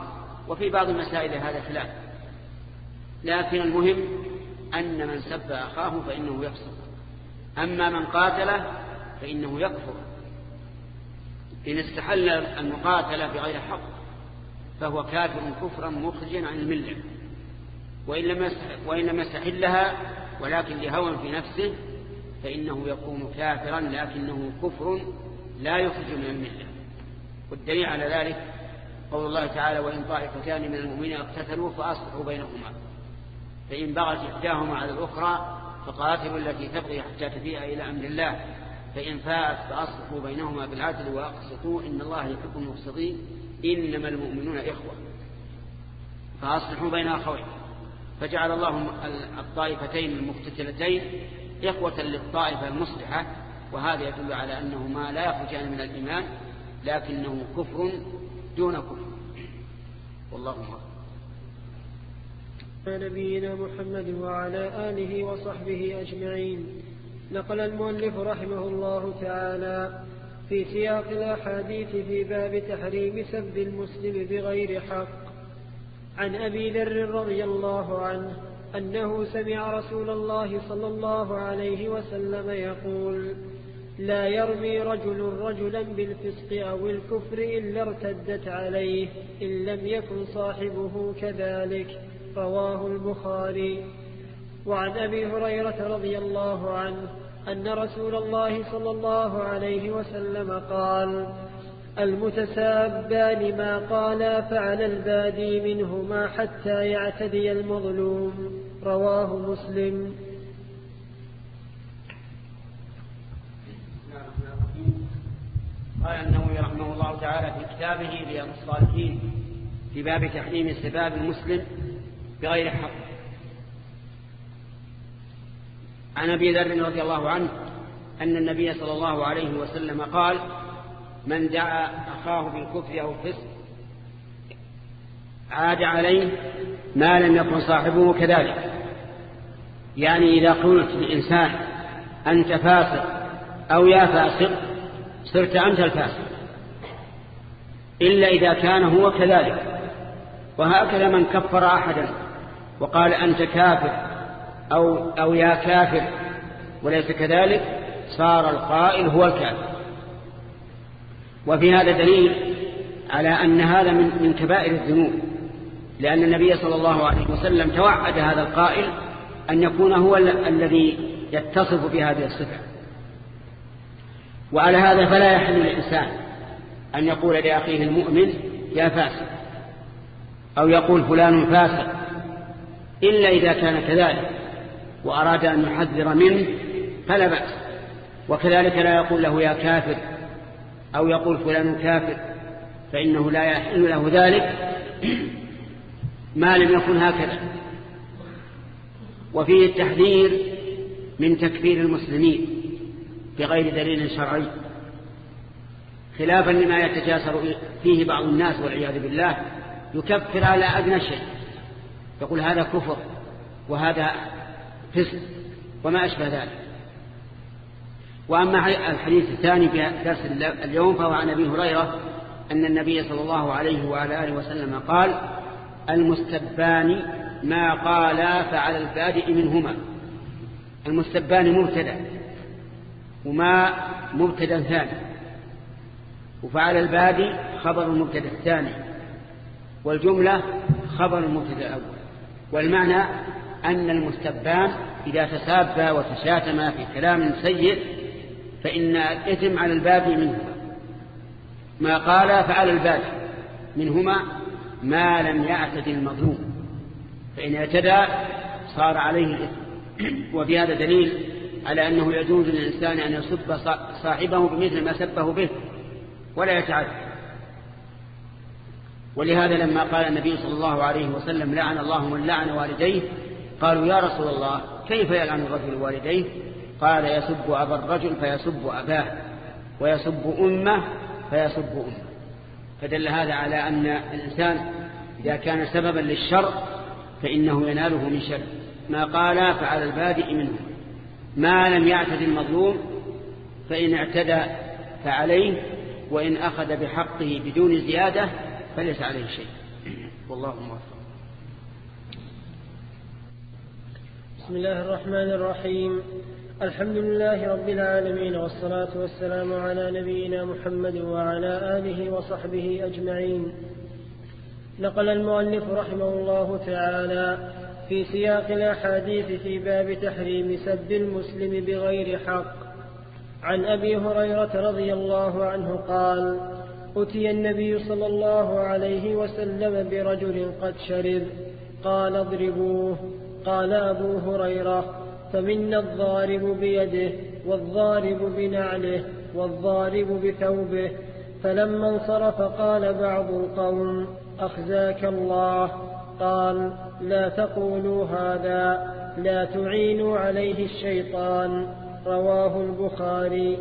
Speaker 1: وفي بعض المسائل هذا خلاف لكن المهم أن من سب أخاه فإنه يفسق أما من قاتله فإنه يكفر إن استحل المقاتلة بغير حق فهو كافر كفرا مخرجا عن الملة وإن لم يستحلها ولكن لهوى في نفسه فإنه يكون كافرا لكنه كفر لا يخرج من الملة والدليل على ذلك قول الله تعالى وإن طائفتان من المؤمنين اقتتلوا فأصلحوا بينهما فإن بغت إحداهما على الأخرى فقاتلوا التي تبغي حتى تفيء إلى أمر الله فإن فاءت فأصلحوا بينهما بالعدل وأقسطوا إن الله يحب المقسطين إنما المؤمنون إخوة فأصلحوا بين أخوين فجعل الله الطائفتين المقتتلتين إخوة للطائفة المصلحة وهذا يدل على أنهما لا يخرجان من الإيمان لكنه كفر دون كفر والله أكبر
Speaker 2: نبينا محمد وعلى آله وصحبه أجمعين نقل المؤلف رحمه الله تعالى في سياق الأحاديث في باب تحريم سب المسلم بغير حق عن أبي ذر رضي الله عنه أنه سمع رسول الله صلى الله عليه وسلم يقول لا يرمي رجل رجلا بالفسق أو الكفر إلا ارتدت عليه إن لم يكن صاحبه كذلك رواه البخاري وعن أبي هريرة رضي الله عنه أن رسول الله صلى الله عليه وسلم قال المتسابان ما قالا فعلى البادي منهما حتى يعتدي المظلوم رواه مسلم
Speaker 3: قال النووي رحمه الله تعالى في كتابه رياض
Speaker 1: الصالحين في باب تحريم السباب المسلم بغير حق عن أبي ذر رضي الله عنه أن النبي صلى الله عليه وسلم قال من دعا أخاه بالكفر أو الفسق عاد عليه ما لم يكن صاحبه كذلك يعني إذا قلت لإنسان أنت فاسق أو يا فاسق صرت أنت الفاسق إلا إذا كان هو كذلك وهكذا من كفر أحدا وقال أنت كافر أو, أو يا كافر وليس كذلك صار القائل هو الكافر وفي هذا دليل على أن هذا من, من كبائر الذنوب لأن النبي صلى الله عليه وسلم توعد هذا القائل أن يكون هو الذي يتصف بهذه الصفة وعلى هذا فلا يحل الإنسان أن يقول لأخيه المؤمن يا فاسق أو يقول فلان فاسق إلا إذا كان كذلك وأراد أن يحذر منه فلا بأس وكذلك لا يقول له يا كافر أو يقول فلان كافر فإنه لا يحل له ذلك
Speaker 3: ما لم يكن هكذا
Speaker 1: وفيه التحذير من تكفير المسلمين بغير دليل شرعي خلافا لما يتجاسر فيه بعض الناس والعياذ بالله يكفر على أدنى شيء يقول هذا كفر وهذا فسق وما أشبه ذلك وأما الحديث الثاني في درس اليوم فهو عن أبي هريرة أن النبي صلى الله عليه وعلى آله وسلم قال المستبان ما قالا فعلى البادئ منهما المستبان مبتدا وما مبتدا ثاني وفعل البادئ خبر المبتدا الثاني والجملة خبر المبتدا الأول والمعنى أن المستبان إذا تسابى وتشاتم في كلام سيء فإن الإثم على الباب منهما ما قال فعلى الباب منهما ما لم يعتد المظلوم فإن اعتدى صار عليه الإثم وفي هذا دليل على أنه يجوز للإنسان أن يسب صاحبه بمثل ما سبه به ولا يتعدى ولهذا لما قال النبي صلى الله عليه وسلم لعن الله من لعن والديه قالوا يا رسول الله كيف يلعن الرجل والديه قال يسب أبا الرجل فيسب أباه ويسب أمه فيسب أمه فدل هذا على أن الإنسان إذا كان سببا للشر فإنه يناله من شر ما قال فعلى البادئ منه ما لم يعتد المظلوم فإن اعتدى فعليه وإن أخذ بحقه بدون زيادة فليس عليه شيء والله موفق
Speaker 2: بسم الله الرحمن الرحيم الحمد لله رب العالمين والصلاة والسلام على نبينا محمد وعلى آله وصحبه أجمعين نقل المؤلف رحمه الله تعالى في سياق الأحاديث في باب تحريم سب المسلم بغير حق عن أبي هريرة رضي الله عنه قال أتي النبي صلى الله عليه وسلم برجل قد شرب قال اضربوه قال أبو هريرة فمنا الضارب بيده والضارب بنعله والضارب بثوبه فلما انصرف قال بعض القوم أخزاك الله قال لا تقولوا هذا لا تعينوا عليه الشيطان رواه البخاري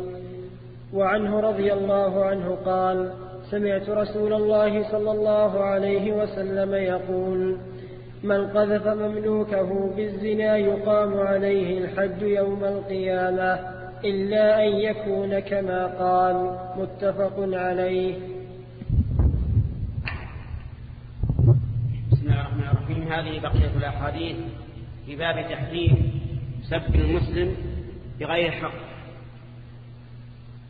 Speaker 2: وعنه رضي الله عنه قال سمعت رسول الله صلى الله عليه وسلم يقول من قذف مملوكه بالزنا يقام عليه الحد يوم القيامة إلا أن يكون كما قال متفق عليه
Speaker 1: بسم الله الرحمن الرحيم هذه بقية الأحاديث في باب تحريم سب المسلم بغير حق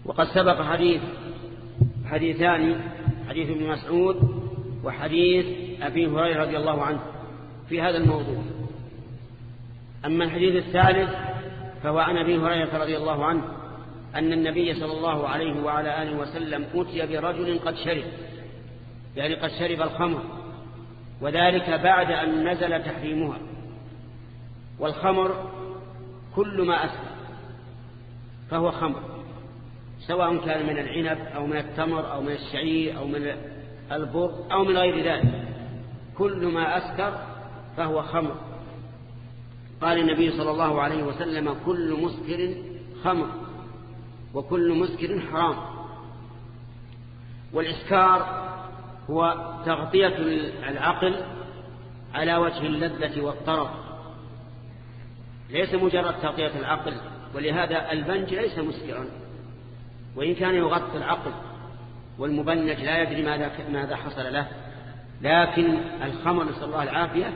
Speaker 1: وقد سبق حديث حديثان حديث ابن مسعود وحديث أبي هريرة رضي الله عنه في هذا الموضوع أما الحديث الثالث فهو عن أبي هريرة رضي الله عنه أن النبي صلى الله عليه وعلى آله وسلم أتي برجل قد شرب يعني قد شرب الخمر وذلك بعد أن نزل تحريمها والخمر كل ما أسلم فهو خمر سواء كان من العنب أو من التمر أو من الشعير أو من البر أو من غير ذلك كل ما أسكر فهو خمر قال النبي صلى الله عليه وسلم كل مسكر خمر وكل مسكر حرام والإسكار هو تغطية العقل على وجه اللذة والطرف ليس مجرد تغطية العقل ولهذا البنج ليس مسكرا وإن كان يغطي العقل والمبنج لا يدري ماذا, ماذا حصل له لكن الخمر نسأل الله العافية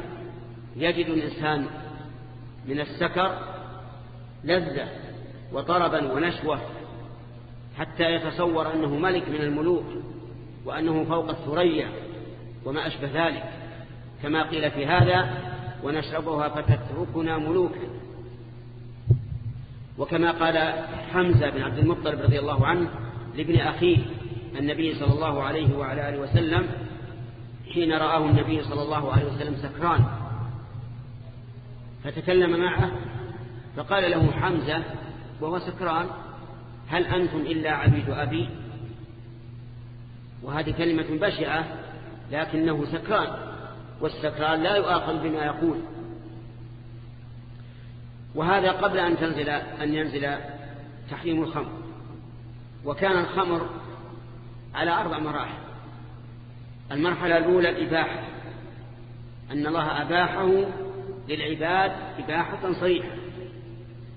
Speaker 1: يجد الإنسان من السكر لذة وطربا ونشوة حتى يتصور أنه ملك من الملوك وأنه فوق الثريا وما أشبه ذلك كما قيل في هذا ونشربها فتتركنا ملوكا وكما قال حمزة بن عبد المطلب رضي الله عنه لابن أخيه النبي صلى الله عليه وعلى آله وسلم حين رآه النبي صلى الله عليه وسلم سكران فتكلم معه فقال له حمزة وهو سكران هل أنتم إلا عبيد أبي وهذه كلمة بشعة لكنه سكران والسكران لا يؤاخذ بما يقول وهذا قبل أن تنزل أن ينزل تحريم الخمر وكان الخمر على أربع مراحل المرحلة الأولى الإباحة أن الله أباحه للعباد إباحة صريحة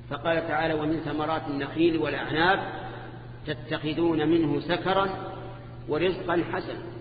Speaker 1: فقال تعالى ومن ثمرات النخيل والأعناب تتخذون منه سكرا ورزقا حسنا